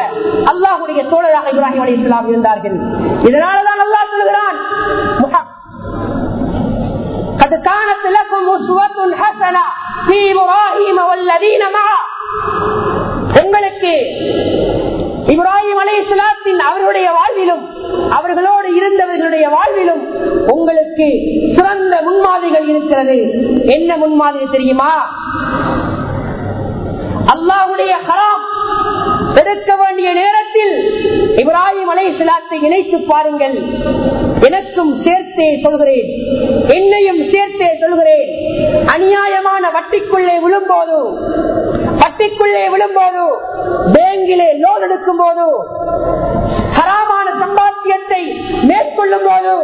அல்லாஹுடைய தோழராக இப்ராஹிம் அலி இஸ்லாம் இருந்தார்கள். இதனாலதான் அல்லாஹ் சொல்கிறான் முஹ- உங்களுக்கு இப்ராஹிம் அலை அவருடைய வாழ்விலும் அவர்களோடு இருந்தவர்களுடைய வாழ்விலும் உங்களுக்கு சிறந்த முன்மாதிரிகள் இருக்கிறது. என்ன முன்மாதிரி தெரியுமா? அல்லாவுடைய ஹராம் எடுக்க வேண்டிய நேரத்தில் இப்ராஹிம் அலை இஸ்லாத்தை இணைத்து பாருங்கள். எனக்கும் சேர்த்தே சொல்கிறேன். என்னையும் சேர்த்தே சொல்கிறேன். அநியாயமான வட்டிக்குள்ளே விழும்போது வட்டிக்குள்ளே விழும்போது பேங்கிலே லோன் எடுக்கும் போது ஹராமான சம்பாத்தியத்தை மேற்கொள்ளும் போது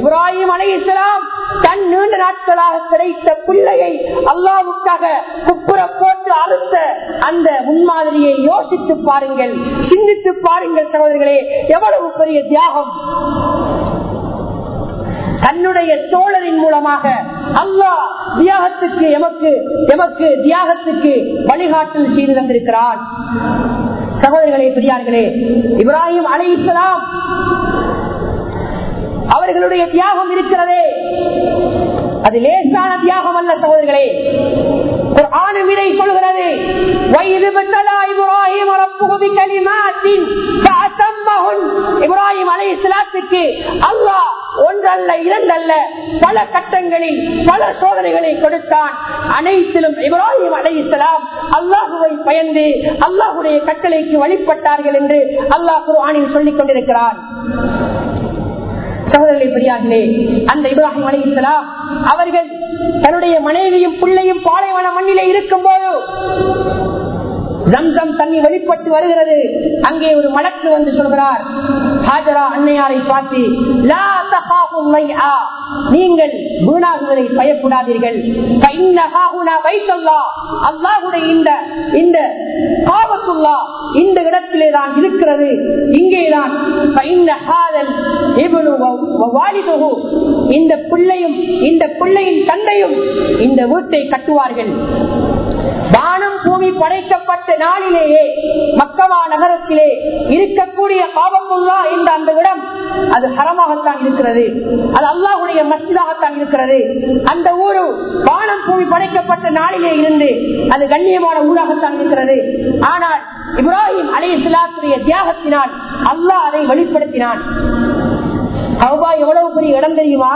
இப்ராஹிம் அலை இஸ்லாம் தன் நீண்ட நாட்களாக கிடைத்த பிள்ளையை அல்லாவுக்காக குப்புற போட்டு அறுத்த அந்த முன்மாதிரியை யோசித்து பாருங்கள் சிந்தித்து பாருங்கள் சகோதரர்களே எவ்வளவு பெரிய தியாகம். தன்னுடைய தோழரின் மூலமாக அல்லாஹ் தியாகத்துக்கு எமக்கு எமக்கு தியாகத்துக்கு வழிகாட்டல் செய்து தந்திருக்கிறான். சகோதரர்களே பெரியார்களே இப்ராஹிம் அலை இஸ்லாம் அவர்களுடைய தியாகம் இருக்கிறதே. அது லேசான தியாகம் அல்ல சகோதரர்களே ஒன்றல்ல இரண்டல்ல பல கட்டங்களில் பல சோதனைகளை கொடுத்தான். அனைத்திலும் இப்ராஹிம் அலை இஸ்லாம் அல்லாஹுவை பயந்து அல்லாஹுடைய கட்டளைக்கு வழிபட்டார்கள் என்று அல்லாஹ் குர்ஆனில் சொல்லிக் கொண்டிருக்கிறார் சகோதரர்களை பெரியார்களே அந்த இப்ராஹிம் அலி இஸ்லாம் அவர்கள் தன்னுடைய மனைவியும் பிள்ளையும் பாலைவன மண்ணிலே இருக்கும் போது ஜம்சம் தண்ணி வெளிப்பட்டு வருகிறது. அங்கே ஒரு மலக்கு வந்து சொல்கிறார். ஹாஜரா அன்னையாரை பார்த்து லா நீங்கள் வீணாகுவதை பயப்படாதீர்கள். ஃபைன்னஹாஹுனா இந்த இந்த காபத்துல்லாஹ் இந்த இடத்திலே தான் இருக்கிறது. இங்கேதான் இந்த பிள்ளையும் இந்த பிள்ளையின் தந்தையும் இந்த வீட்டை கட்டுவார்கள். வானம் பூமி படைக்கப்பட்ட நாளிலேயே மக்கமா நகரத்திலே இருக்கக்கூடிய பாவமுல்லா என்ற அந்த இடம் அது ஹரமாகத்தான் இருக்கிறது. அது அல்லாஹுடைய மசிதாகத்தான் இருக்கிறது. அந்த ஊரு வானம் பூமி படைக்கப்பட்ட நாளிலே இருந்து அது கண்ணியமான ஊராகத்தான் இருக்கிறது. ஆனால் இப்ராஹிம் அலி இஸ்லாத்துடைய தியாகத்தினால் அல்லாஹ் அதை வெளிப்படுத்தினான். கௌபா எவ்வளவு பெரிய இடம் தெரியுமா?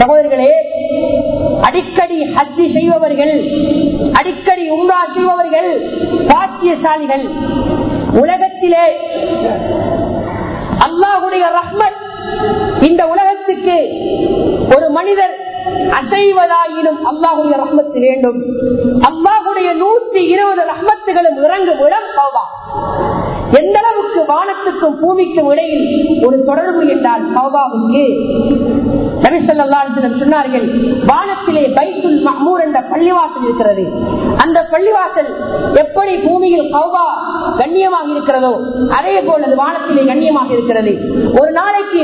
சகோதரிகளே அடிக்கடி ஹஜ்ஜி செய்பவர்கள் அடிக்கடி உம்ரா செய்பவர்கள் பாக்கியசாலிகள். உலகத்திலே அல்லாஹுடைய ரஹ்மத் இந்த உலகத்துக்கு ஒரு மனிதர் அசைவதாயினும் அல்லாஹுடைய ரஹ்மத்து வேண்டும். அல்லாஹுடைய நூற்றி இருபது ரஹ்மத்துகளும் இறங்கும் இடம் எந்த அளவுக்கு வானத்துக்கும் பூமிக்கும் இடையில் ஒரு தொடர்பு என்றால் சௌபாவுக்கு சொன்னார்கள் வானத்திலே பைத்துல் மஹ்மூர் என்ற பள்ளிவாசல் இருக்கிறது. அந்த பள்ளிவாசல் எப்படி பூமியில் சௌபா கண்ணியமாக இருக்கிறதோ அதே போல் அது வானத்திலே கண்ணியமாக இருக்கிறது. ஒரு நாளைக்கு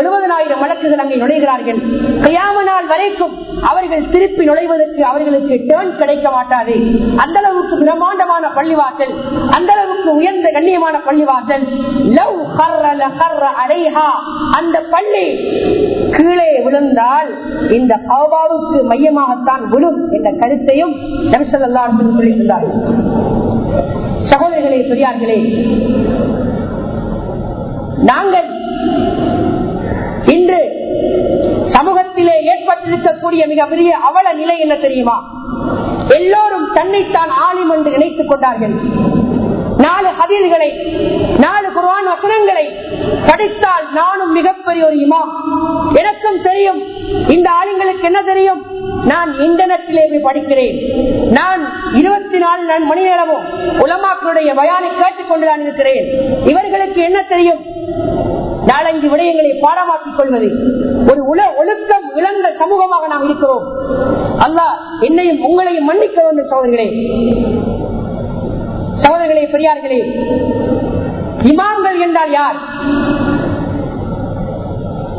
எழுபதனாயிரம் வழக்குகள் அங்கே நுழைகிறார்கள். கையாம நாள் வரைக்கும் அவர்கள் திருப்பி நுழைவதற்கு அவர்களுக்கு டேர்ன் கிடைக்க மாட்டாது. அந்த அளவுக்கு பிரம்மாண்டமான பள்ளிவாசல் அந்த அளவுக்கு உயர்ந்த கண்ணியமான பள்ளிவாசல். லவ் அந்த பள்ளி கீழே விழுந்தால் இந்த கௌபாவுக்கு மையமாகத்தான் விழும் என்ற கருத்தையும் சொல்லியிருந்தார். சகோதரிகளே பெரியார்களே நாங்கள் இன்று சமூகத்திலே ஏற்பட்டிருக்கக்கூடிய மிகப்பெரிய அவல நிலை என்ன தெரியுமா? எல்லோரும் தன்னைத்தான் ஆலிம் என்று நினைத்துக் கொண்டார்கள். நாலு ஹதீல்களை நாலு குருவான் வசனங்களை படித்தால் நானும் மிகப்பெரிய ஒரு இமாம். எனக்கும் தெரியும். இந்த ஆளுங்களுக்கு என்ன தெரியும்? நான் இன்டர்நெட்டிலே போய் படிக்கிறேன். நான் இருபத்தி நாலு மணி நேரமும் உலமாக்களுடைய பயானை கேட்டுக் கொண்டு நான் இருக்கிறேன். இவர்களுக்கு என்ன தெரியும்? நாலஞ்சு விடயங்களை பாடமாக்கிக் கொள்வது. ஒரு உல ஒழுக்கம் இழந்த சமூகமாக நாம் இருக்கிறோம். அல்லாஹ் என்னையும் உங்களையும் மன்னிக்க வேண்டும் சோதரிகளே சகோதரர்களே பெரியார்களே. இமாம்கள் என்றால் யார்?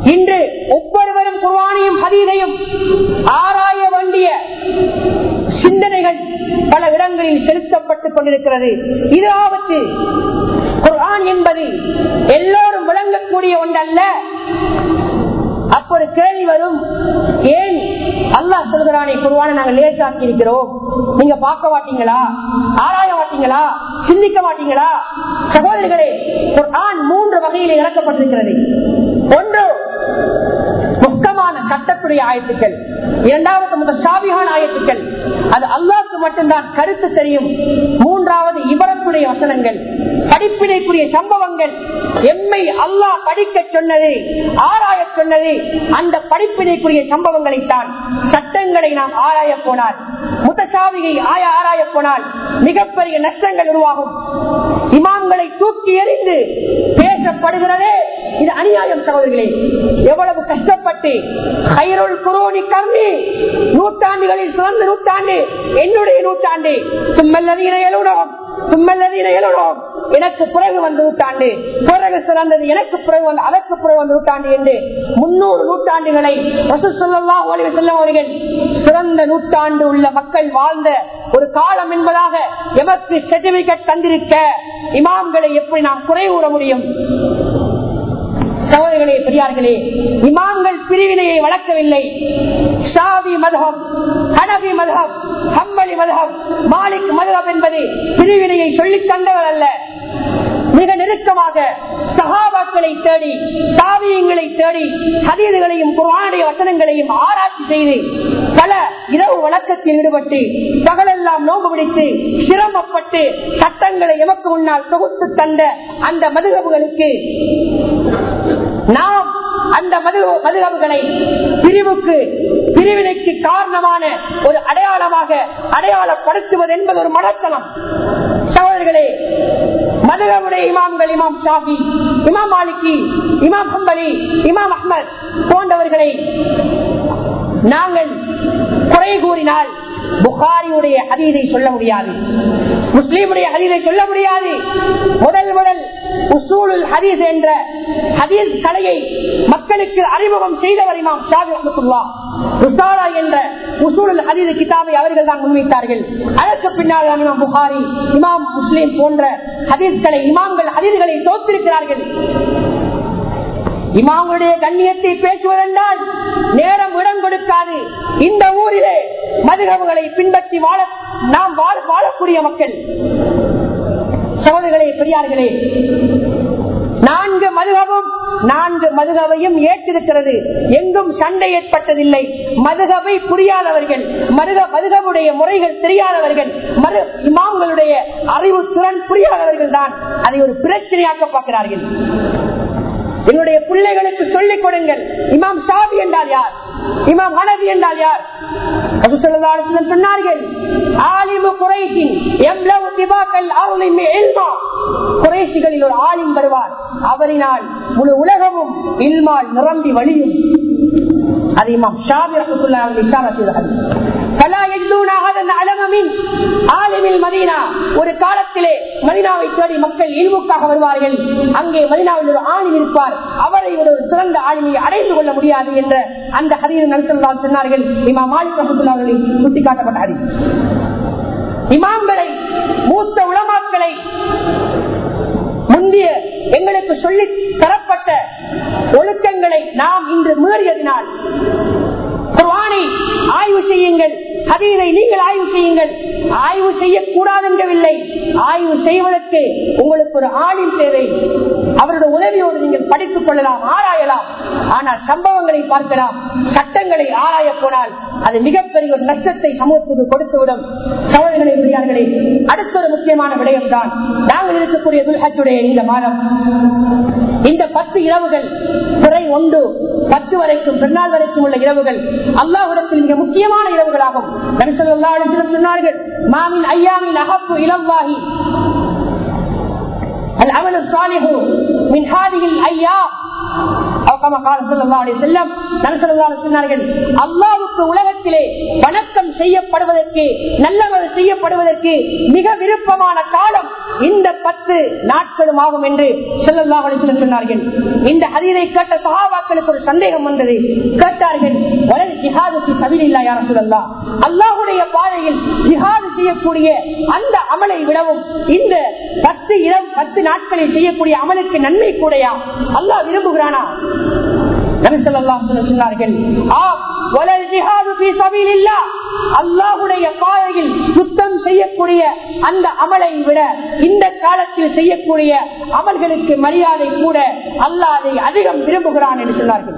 இன்று ஒவ்வொருவரும் குர்வானையும் ஹதீதையும் ஆராய வேண்டிய சிந்தனைகள் பல இடங்களில் செலுத்தப்பட்டுக் கொண்டிருக்கிறது. இது ஆபத்து. குர்ஆன் என்பது எல்லோரும் விளங்கக்கூடிய ஒன்றல்ல. அப்பொரு கேள்வி வரும் ஏன் அல்லாஹ் சொல்கிறானே குர்வானை நாங்கள் லேசாக்கி இருக்கிறோம் நீங்க பார்க்க மாட்டீங்களா? ஆராய மாட்டீங்களா? சிந்திக்க மாட்டீங்களா? சகோதரிகளே குர்ஆன் மூன்று வகையில் இழக்கப்பட்டிருக்கிறது ஒன்று சட்டத்துடைய ஆயத்துக்கள். இரண்டாவது முதல் சாபிகான ஆயத்துக்கள். அது அல்லாவுக்கு மட்டும்தான் கருத்து தெரியும். மூன்றாவது இவரத்துடைய வசனங்கள். படிப்பினைக்குரிய சம்பவங்கள். எம்மை அல்லாஹ் படிக்க சொன்னது ஆராய சொன்னது அந்த படிப்பினைக்குரிய சம்பவங்களைத்தான். சட்டங்களை நாம் ஆராய போனால் முத்தசாவியை ஆய ஆராய போனால் மிகப்பெரிய நஷ்டங்கள் உருவாகும். இமாம்களை தூக்கி எறிந்து பேசப்படுகிறதே இது அநியாயம் சகோதரிகளே. எவ்வளவு கஷ்டப்பட்டு கைரோல் குரோனி கம்மி நூற்றாண்டுகளில் சிறந்த நூற்றாண்டு என்னுடைய நூற்றாண்டு. சும்மல்லதீன எழுடம் சும்மல்லதீன எழுடம் எனக்கு பிறகு வந்த நூற்றாண்டு. பிறகு சிறந்தது எனக்கு பிறகு வந்து அதற்கு பிறகு வந்த நூற்றாண்டு என்று முன்னூறு நூற்றாண்டுகளை செல்லும் அவர்கள் சிறந்த நூற்றாண்டு உள்ள மக்கள் வாழ்ந்த ஒரு காலம் என்பதாக எமக்கு சர்டிபிகேட் தந்திருக்க இமாம்களை எப்படி நாம் குறை கூற முடியும்? சகோதரர்களே பெரியார்களே இமாம்கள் பிரிவினையை வளர்க்கவில்லை. ஷாவி மதகம் ஹனபி மதகம் ஹம்பலி மதகம் மாலிக் மதகம் என்பது பிரிவினையை சொல்லித் தந்தவர் அல்ல. மிக நெருக்கமாக சகாபாக்களை தேடி தாவியங்களை தேடி ஹதீதுகளையும் குரானுடைய வசனங்களையும் ஆராய்ச்சி செய்து பல இரவு வழக்கத்தில் ஈடுபட்டு பகலெல்லாம் நோம்பு பிடித்து சிரமப்பட்டு சட்டங்களை எமக்கு முன்னால் தொகுத்து தந்த அந்த மதுகபுகளுக்கு நாம் அந்த மது மதுகபுகளை பிரிவுக்கு பிரிவினைக்கு காரணமான ஒரு அடையாளமாக அடையாளப்படுத்துவது என்பது ஒரு மடத்தனம். சகோதரர்களே மதுரவுடைய இமாம்கள் இமாம் ஷாஃபி இமாம் மாலிகி இமாம் ஹம்பலி இமாம் அஹ்மத் போன்றவர்களை நாங்கள் குறை கூறினால் புகாரியுடைய ஹதீதை சொல்ல முடியாது. முஸ்லீமுடைய ஹதீதை சொல்ல முடியாது. முதல் முதல் உசூலுல் ஹதீஸ் என்ற ஹதீஸ் கலையை மக்களுக்கு அறிமுகம் செய்தவர் இமாம் ஷாபி அஹமத்துல்லா ருசாலா என்ற உசூலுல் ஹதீஸ் கிதாபை அவர்கள் தான் முன்வைத்தார்கள். அதற்கு பின்னால் இமாம் புகாரி இமாம் முஸ்லீம் போன்ற ஹதீஸ்களை இமாம்கள் ஹதீஸ்களை தோற்றிருக்கிறார்கள் இமாமுடைய கண்ணியத்தை பேசுவதென்றால் நேரம் இடம் கொடுக்காது. இந்த ஊரிலே மதுகவுகளை பின்பற்றி வாழ நாம் வாழ வாழக்கூடிய மக்கள். சகோதரர்களே பெரியார்களே நான்கு மதுகவும் நான்கு மதுகவையும் ஏற்றிருக்கிறது. எங்கும் சண்டை ஏற்பட்டதில்லை. மதுகவை புரியாதவர்கள் மருக மதுகவுடைய முறைகள் தெரியாதவர்கள் மறு இமாம்களுடைய அறிவு திறன் புரியாதவர்கள் தான் அதை ஒரு பிரச்சனையாக்க பார்க்கிறார்கள். என்னுடைய பிள்ளைகளுக்கு சொல்லிக் கொடுங்கள். இமாம் சாபி என்றால் யார்? இமாம் ஹனபி என்றால் யார்? சொன்னார்கள் குறைசிகளில் ஒரு ஆலிம் வருவார். அவரினால் முழு உலகமும் இல்மால் நிரம்பி வழியும். அது இமாம் ஷாபி ரஹத்துல்லா அவர்கள் இஷாரா மதீனா. ஒரு கால மதினாவை தேடி மக்கள் இல்முக்காக வருவார்கள். அங்கே மதினாவில் ஒரு ஆணில் இருப்பார். அவரை ஒரு சிறந்த ஆளுமையை அடைந்து கொள்ள முடியாது என்ற அந்த ஹரியில் நடத்தலாம் சொன்னார்கள். இமா மாலிக் ரஹத்துல்லா அவர்களை சுட்டிக்காட்டப்பட்ட ஹரி இமாம்களை மூத்த உலமாக்களை முந்திய எங்களுக்கு சொல்லி தரப்பட்ட ஒழுக்கங்களை நாம் இன்று மீறியதினால் குர்ஆனை ஆய்வு செய்யுங்கள். ஹதீரை நீங்கள் ஆய்வு செய்யுங்கள். ஆய்வு செய்யக்கூடாது என்றவில்லை ஆய்வு செய்வதற்கு உங்களுக்கு ஒரு ஆளின் தேவை. அவருடைய உதவியோடு நீங்கள் படித்துக் கொள்ளலாம் ஆராயலாம். ஆனால் சம்பவங்களை பார்க்கலாம் சட்டங்களை ஆராய போனால் அது மிகப்பெரிய ஒரு நஷ்டத்தை சமூகத்துக்கு கொடுத்துவிடும். சகோதரர்களே பெரியார்களே அடுத்த ஒரு முக்கியமான விடயம் தான் நாங்கள் இருக்கக்கூடிய துல்ஹத்துடைய இந்த மாதம். இந்த பத்து இரவுகள் துறை ஒன்று பத்து வரைக்கும் பின்னால் வரைக்கும் உள்ள இரவுகள் அல்லாஹுடத்தில் மிக முக்கியமான இரவுகளாகும். சொன்னார்கள் மாமின் ஐயாமின் அகப்பு இளவாகி அவனு சுவாமி மின் ஹாதியில் ஐயா. சொன்னார்கள் அல்லாவுக்கு உலகத்திலே வணக்கம் செய்யப்படுவதற்கு நல்லவர் செய்யப்படுவதற்கு மிக விருப்பமான காலம் இந்த பத்து நாட்களும் ஆகும் என்று செல்லல்லா அலிசல்லம் சொன்னார்கள். இந்த அதிரை கேட்ட சகாபாக்களுக்கு ஒரு சந்தேகம் வந்தது. கேட்டார்கள் வலது ஜிஹாதுக்கு தவிர இல்லா யார சொல்லலாம் அல்லாஹுடைய பாதையில் ஜிஹாது செய்யக்கூடிய அந்த அமலை விடவும் இந்த பத்து இடம் பத்து நாட்களில் செய்யக்கூடிய அமலுக்கு நன்மை கூடையா? அல்லாஹ் விரும்புகிறானா? சொன்னார்கள் அல்லாஹுடைய பாதையில் யுத்தம் செய்யக்கூடிய அந்த அமலை விட இந்த காலத்தில் செய்யக்கூடிய அமல்களுக்கு மரியாதை கூட அல்லாஹ் அதை அதிகம் விரும்புகிறான் என்று சொன்னார்கள்.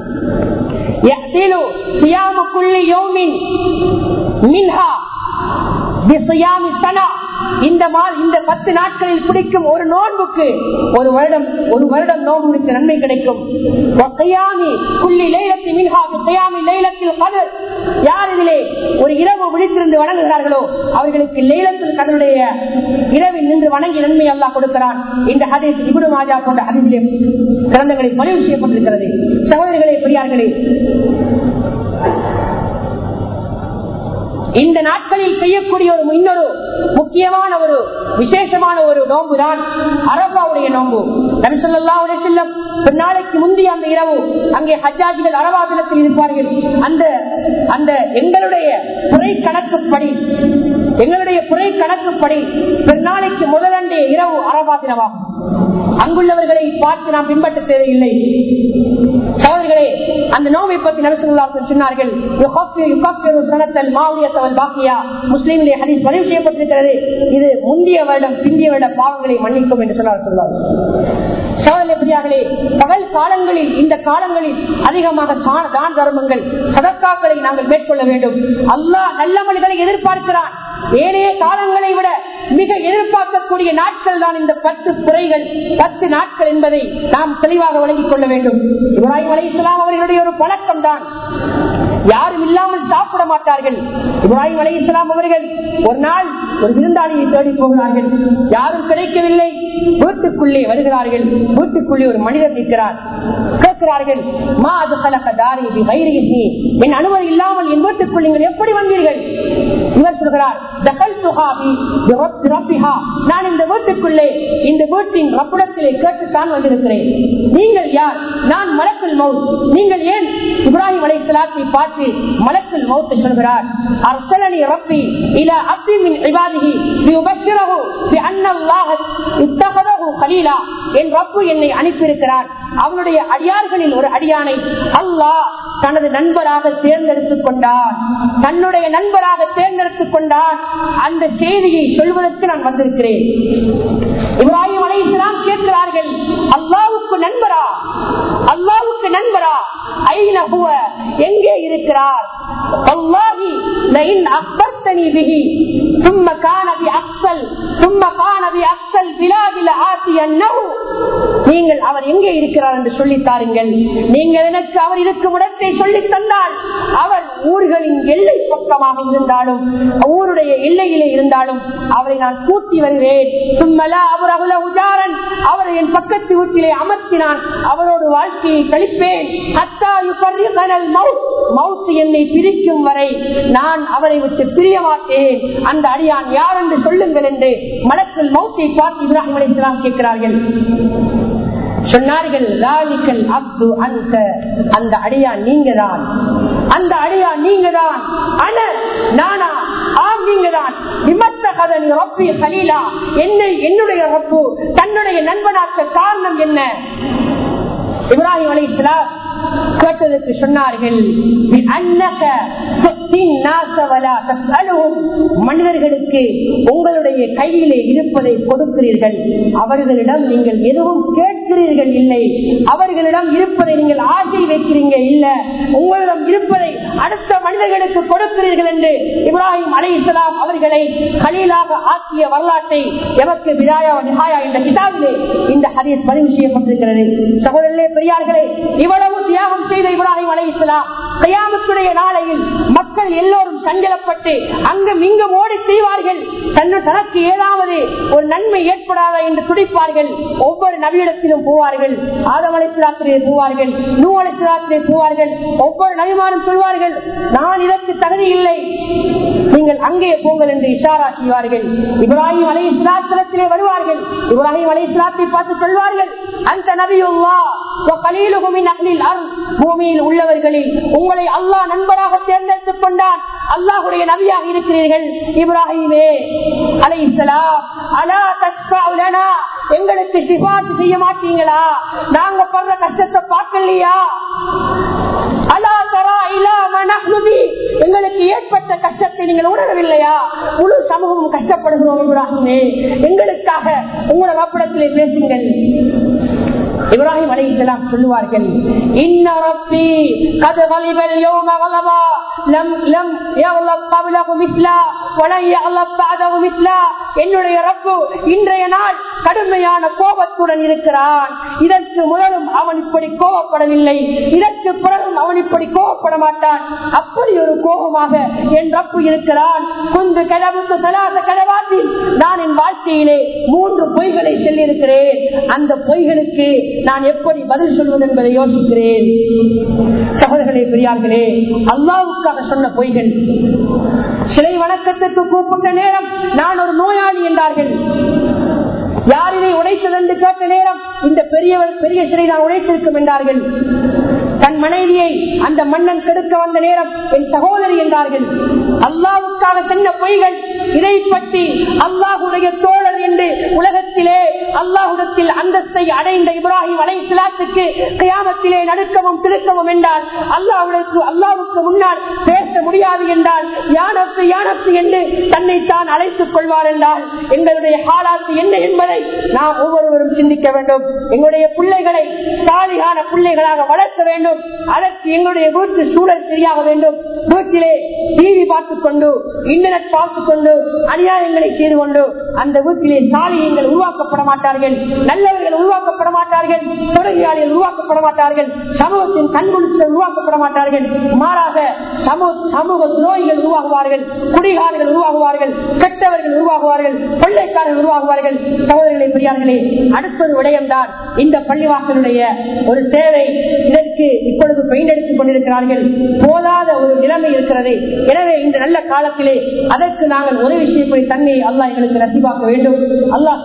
இந்த பத்து நாட்களில் பிடிக்கும் ஒரு நோன்புக்கு ஒரு வருடம் ஒரு வருடம் நோன்புக்கு நன்மை கிடைக்கும். யார் இதிலே ஒரு இரவு விழித்திருந்து வணங்குகிறார்களோ அவர்களுக்கு லேலத்தில் கடனுடைய இரவில் நின்று வணங்கி நன்மை அல்லா கொடுக்கிறான். இந்த ஹதீஸ் இபுடு மாஜா போன்ற ஹதீஸிலே கிரந்தங்களில் பதிவு செய்யப்பட்டிருக்கிறது. சகோதரிகளே பெரியார்களே. இந்த நாட்களில் செய்யக்கூடிய ஒரு இன்னொரு முக்கியமான ஒரு விசேஷமான ஒரு நோன்பு தான் அரபாவுடைய நோன்பு நாளைக்கு முந்தைய அந்த இரவு அங்கே ஹஜாஜிகள் அரபா தினத்தில் இருப்பார்கள். அந்த அந்த எங்களுடைய குறை கணக்குப்படி எங்களுடைய குறை கணக்குப்படி பெருநாளைக்கு முதலண்டே இரவு அரபா தினமாகும். அங்குள்ளவர்களை பார்த்து நாம் பின்பற்ற தேவையில்லை. சகோதரிகளே அந்த நோவை பற்றி நடத்துகிறார்கள் சொன்னார்கள் முஸ்லீமிலே ஹதீஸ் பதிவு செய்யப்பட்டிருக்கிறது. இது முந்தைய வருடம் பிந்திய வருட பாவங்களை மன்னிக்கும் என்று சொன்னார் சொல்வார் பகல் காலங்களில் இந்த காலங்களில் அதிகமாக தான தர்மங்கள் சதக்காக்களை நாங்கள் மேற்கொள்ள வேண்டும். அல்லாஹ் மனிதனை எதிர்பார்க்கிறான். ஏனைய காலங்களை விட மிக எதிர்பார்க்கக்கூடிய நாட்கள் தான் இந்த பத்து குறைகள் பத்து நாட்கள் என்பதை நாம் தெளிவாக வழங்கிக் கொள்ள வேண்டும். இப்ராஹிம் அலி இஸ்லாம் அவர்களுடைய ஒரு பழக்கம் தான். யாரும் இல்லாமல் சாப்பிட மாட்டார்கள். இப்ராஹிம் அலி இஸ்லாம் அவர்கள் ஒரு நாள் ஒரு விருந்தாளியை தேடி போகிறார்கள். யாரும் கிடைக்கவில்லை. வீட்டுக்குள்ளே வருகிறார்கள். வீட்டுக்குள்ளே ஒரு மனிதர் நிற்கிறார். கேட்கிறார்கள் மா அது கலக்க தாரி என் அனுமதி இல்லாமல் என் வீட்டுக்குள் நீங்கள் எப்படி வந்தீர்கள்? இவர் சொல்கிறார் நான் இந்த வீட்டுக்குள்ளே இந்த வீட்டின் ரப்புடத்திலே கேட்டுத்தான் வந்திருக்கிறேன். நீங்கள் யார்? நான் மலக்குள் மவுத். நீங்கள் ஏன் இப்ராஹிம் அலை சலாத்தை பார்த்து மலக்குள் மவுத்து சொல்கிறார்? அர்சலனி ரப்பி இல அப்பி மின் இத்தகதஹு கலீலா. என் ரப்பு என்னை அனுப்பியிருக்கிறார். அவனுடைய அடியார்களில் ஒரு அடியானை அல்லாஹ் தனது நண்பராக தேர்ந்தெடுத்துக் கொண்டான். தன்னுடைய நண்பராக தேர்ந்தெடுத்துக் கொண்டான். அந்த செய்தியை சொல்வதற்கு நான் வந்திருக்கிறேன் இப்ராஹிம் அலை இஸ்லாம் கேட்கிறார்கள் அல்லாவுக்கு நண்பரா அல்லாவுக்கு நண்பரா ஐன ஹுவ எங்கே இருக்கிறார் அல்லாஹி லஇன் அக்பர்தனி பிஹி ثم كان بأقصل ثم كان بأقصى البلاد لآتينه நீங்கள் அவர் எங்கே இருக்கிறார் என்று சொல்லி தாருங்கள் நீங்கள் எனக்கு அவர் இருக்கும் இடத்தை சொல்லி தந்தால் அவர் ஊர்களின் எல்லை பக்கமாக இருந்தாலும் ஊருடைய எல்லையிலே இருந்தாலும் அவரை நான் கூட்டி வருவேன் அவரை என் பக்கத்து வீட்டிலே அமர்த்தினான். அவரோடு வாழ்க்கையை கழிப்பேன். மவுத்து என்னை பிரிக்கும் வரை நான் அவரை விட்டு பிரிய மாட்டேன். அந்த அடியான் யார் என்று சொல்லுங்கள் என்று மனத்தில் மௌத்தை பார்த்து இப்ராஹிம் கேட்கிறார்கள். சொன்னார்கள் லாலிக்கல் அப்து அந்த அந்த அடியா நீங்க தான் அந்த அடியா நீங்க தான் அன நானா ஆம் நீங்க தான் விமத்த கதனி ரப்பி கலீலா. என்னை என்னுடைய ரப்பு தன்னுடைய நண்பனாக்க காரணம் என்ன? இப்ராஹிம் அலி இஸ்லாம் கேட்டதற்கு சொன்னார்கள் மனிதர்களுக்கு உங்களுடைய கையிலே இருப்பதை கொடுக்கிறீர்கள். அவர்களிடம் நீங்கள் எதுவும் கேட்கிறீர்கள் இல்லை. அவர்களிடம் இருப்பதை நீங்கள் ஆசை வைக்கிறீங்க இல்ல. உங்களிடம் இருப்பதை அடுத்த மனிதர்களுக்கு கொடுக்கிறீர்கள் என்று இப்ராஹிம் அலி இஸ்லாம் அவர்களை கலீலாக ஆக்கிய வரலாற்றை எமக்கு விதாயா நிகாயா என்ற கிதாபிலே இந்த ஹதீஸ் பதிவு செய்யப்பட்டிருக்கிறது. சகோதரர்களே பெரியார்களே இவ்வளவு தியாகம் செய்த இப்ராஹிம் அலை இஸ்லாம் கையாமத்துடைய நாளையில் மக்கள் எல்லோரும் சஞ்சலப்பட்டு அங்கும் இங்கும் ஓடி செய்வார்கள். தன்னு தனக்கு ஏதாவது ஒரு நன்மை ஏற்படாத என்று துடிப்பார்கள். ஒவ்வொரு நவியிடத்திலும் போவார்கள். ஆதமலை அலைத்திலே போவார்கள். நூவலை அலைத்திலே போவார்கள். ஒவ்வொரு நவிமானும் சொல்வார்கள் நான் இதற்கு தகுதி இல்லை. நீங்கள் அங்கே போங்கள் என்று இஷாரா செய்வார்கள். இப்ராஹிம் அலை இஸ்லாத்திலே வருவார்கள். இப்ராஹிம் அலை இஸ்லாத்தை பார்த்து சொல்வார்கள் அந்த நபியுல்லா பூமியில் உள்ளவர்களில் உங்களை அல்லாஹ் நண்பராக தேர்ந்தெடுத்துக் கொண்டான். அல்லாஹுடைய நபியாக இருக்கிறீர்கள். இப்ராஹிமே அலைசலாம் அலா எங்களுக்கு சிபாட்டு செய்ய மாட்டீங்களா? நாங்க படுற கஷ்டத்தை பார்க்கலையா? அலா தரா இலா எங்களுக்கு ஏற்பட்ட கஷ்டத்தை நீங்கள் உணரவில்லையா? முழு சமூகமும் கஷ்டப்படுகிறோம் இப்ராஹிமே. எங்களுக்காக உங்களோட வாப்பிடத்திலே பேசுங்கள். இப்ராஹிம் அலி இஸ்லாம் சொல்லுவார்கள் இன்ன ரப்பி கது கலிபல் லம் லம் என்னுடைய ரப்பு இன்றைய நாள் கடுமையான கோபத்துடன் இருக்கிறான். இதற்கு முதலும் அவன் இப்படி கோபப்படவில்லை. இதற்கு பிறகும் அவன் இப்படி கோபப்பட மாட்டான். அப்படி ஒரு கோபமாக என் ரப்பு இருக்கிறான். குந்து கிழவுக்கு சலாச கிழவாத்தில் நான் என் வாழ்க்கையிலே மூன்று பொய்களை சொல்லியிருக்கிறேன். அந்த பொய்களுக்கு நான் எப்படி பதில் சொல்வது என்பதை யோசிக்கிறேன். சகோதரர்களே பெரியார்களே அல்லாவுக்காக சொன்ன பொய்கள். சிலை வணக்கத்திற்கு கூப்பிட்ட நேரம் நான் ஒரு நோயாளி என்றார்கள். யார் இதை உடைத்தது என்று கேட்ட நேரம் இந்த பெரியவர் பெரிய சிலை நான் உடைத்திருக்கும் என்றார்கள். தன் மனைவியை அந்த மன்னன் கெடுக்க வந்த நேரம் என் சகோதரி என்றார்கள். அல்லாவுக்காக சென்ற பொய்கள் இதை பற்றி அல்லாஹுடைய தோழர் என்று உலகத்திலே அல்லாஹுடத்தில் அந்தஸ்தை அடைந்த இப்ராஹிம் அலை சிலாத்துக்கு கியாமத்திலே நடுக்கமும் திருக்கமும் என்றால் அல்லாஹுக்கு அல்லாவுக்கு முன்னால் பேச முடியாது என்றால் யானத்து யானத்து என்று தன்னை தான் அழைத்துக் கொள்வார் என்றால் எங்களுடைய ஹாலாத்து என்ன என்பதை என்பதை நாம் ஒவ்வொருவரும் சிந்திக்க வேண்டும். எங்களுடைய பிள்ளைகளை சாலிகான பிள்ளைகளாக வளர்க்க வேண்டும். அதற்கு எங்களுடைய வீட்டு சூழல் சரியாக வேண்டும். வீட்டிலே டிவி பார்த்துக் கொண்டு இன்டர்நெட் பார்த்துக் கொண்டு அநியாயங்களை செய்து கொண்டு அந்த வீட்டிலே தாலியங்கள் உருவாக்கப்பட மாட்டார்கள் நல்லவர்கள் உருவாக்கப்பட மாட்டார்கள் தொழிலாளிகள் உருவாக்கப்பட மாட்டார்கள் சமூகத்தின் கண்குளித்தல் உருவாக்கப்பட மாட்டார்கள். மாறாக சமூக சமூக துரோகிகள் உருவாகுவார்கள் குடிகாரர்கள் உருவாகுவார்கள் கெட்டவர்கள் உருவாகுவார்கள் கொள்ளைக்காரர்கள் உருவாகுவார்கள். சகோதரர்களை பெரியார்களே அடுத்தது விடயம்தான் இந்த பள்ளிவாசலுடைய ஒரு தேவை இதற்கு இப்பொழுது பெயின் எடுத்துக் கொண்டிருக்கிறார்கள். போதாத ஒரு நிலைமை இருக்கிறது. எனவே இந்த நல்ல காலத்திலே அதற்கு நாங்கள் உதவி செய்யக்கூடிய தன்மையை அல்லா எங்களுக்கு ரசிபாக்க வேண்டும். அல்லாஹ்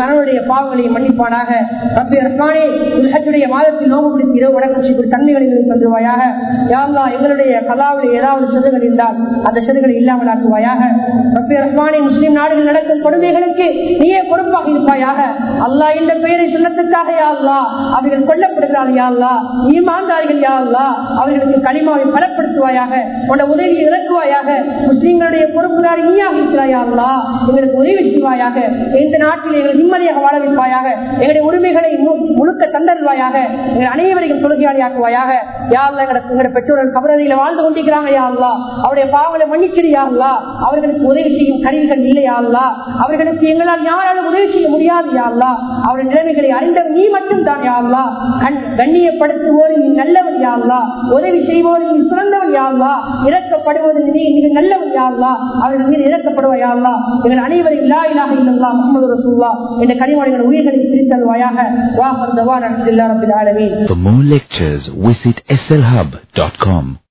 மனனுடைய பாவங்களை மன்னிப்பானாக. ரப்பி ரஹ்மானே உலகத்துடைய மாதத்தில் நோம்பு பிடித்து இரவு வணக்கம் தன்மைகளை எங்களுக்கு தந்துருவாயாக யாருலா எங்களுடைய கலாவில் ஏதாவது செதுகள் இருந்தால் அந்த செதுகளை இல்லாமல் ஆக்குவாயாக. ரப்பி ரஹ்மானே முஸ்லிம் நாடுகள் நடக்கும் கொடுமைகளுக்கு நீயே பொறுப்பாக இருப்பாயாக. அல்லா இந்த பெயரை சொன்னதுக்காக யாழ்லா அவர்கள் கொல்லப்படுகிறார் யாழ்லா நீ மாந்தார்கள் யா அவர்களுக்கு களிமாவை பலப்படுத்துவாயாக உன்னை உதவி இறக்குவாயாக முஸ்லீம்களுடைய பொறுப்புதாரி நீயாக இருக்கிறாயா எங்களுக்கு உதவி செய்வாயாக இந்த நாட்டில் எங்களை நிம்மதியாக வாழ வைப்பாயாக எங்களுடைய உரிமைகளை மு- முழுக்க தந்தருவாயாக எங்கள் அனைவரையும் தொழுகையாளியாக்குவாயாக. யாழ்லா எங்களுடைய பெற்றோர்கள் கபரதியில வாழ்ந்து கொண்டிருக்கிறாங்க யாழ்லா அவருடைய பாவங்களை மன்னிச்சிரியா அவர்களுக்கு உதவி செய்யும் கருவிகள் இல்லையா அவர்களுக்கு எங்களால் யாராலும் உதவி செய்ய முடியாது யா அவருடைய நிலைமைகளை அறிந்தவர் நீ மட்டும் தான் யா கண் கண்ணியப்படுத்துவோர் நீ நல்லவன் யா உதவி செய்வோர் நீ சிறந்தவன் யா இறக்கப்படுவது நீ மிக நல்லவன் யா அவர்கள் மீது இறக்கப்படுவா யா எங்கள் அனைவரும் இல்லா இல்லாக இல்லல்லா முகமது ரசூல்லா என்ற கனிமொழிகள் உயிர்களை பிரித்தல்வாயாக வாஹர் தவான் அல்ஹம்துலில்லாஹி ரப்பில் ஆலமீன். For more lectures, visit slhub.com.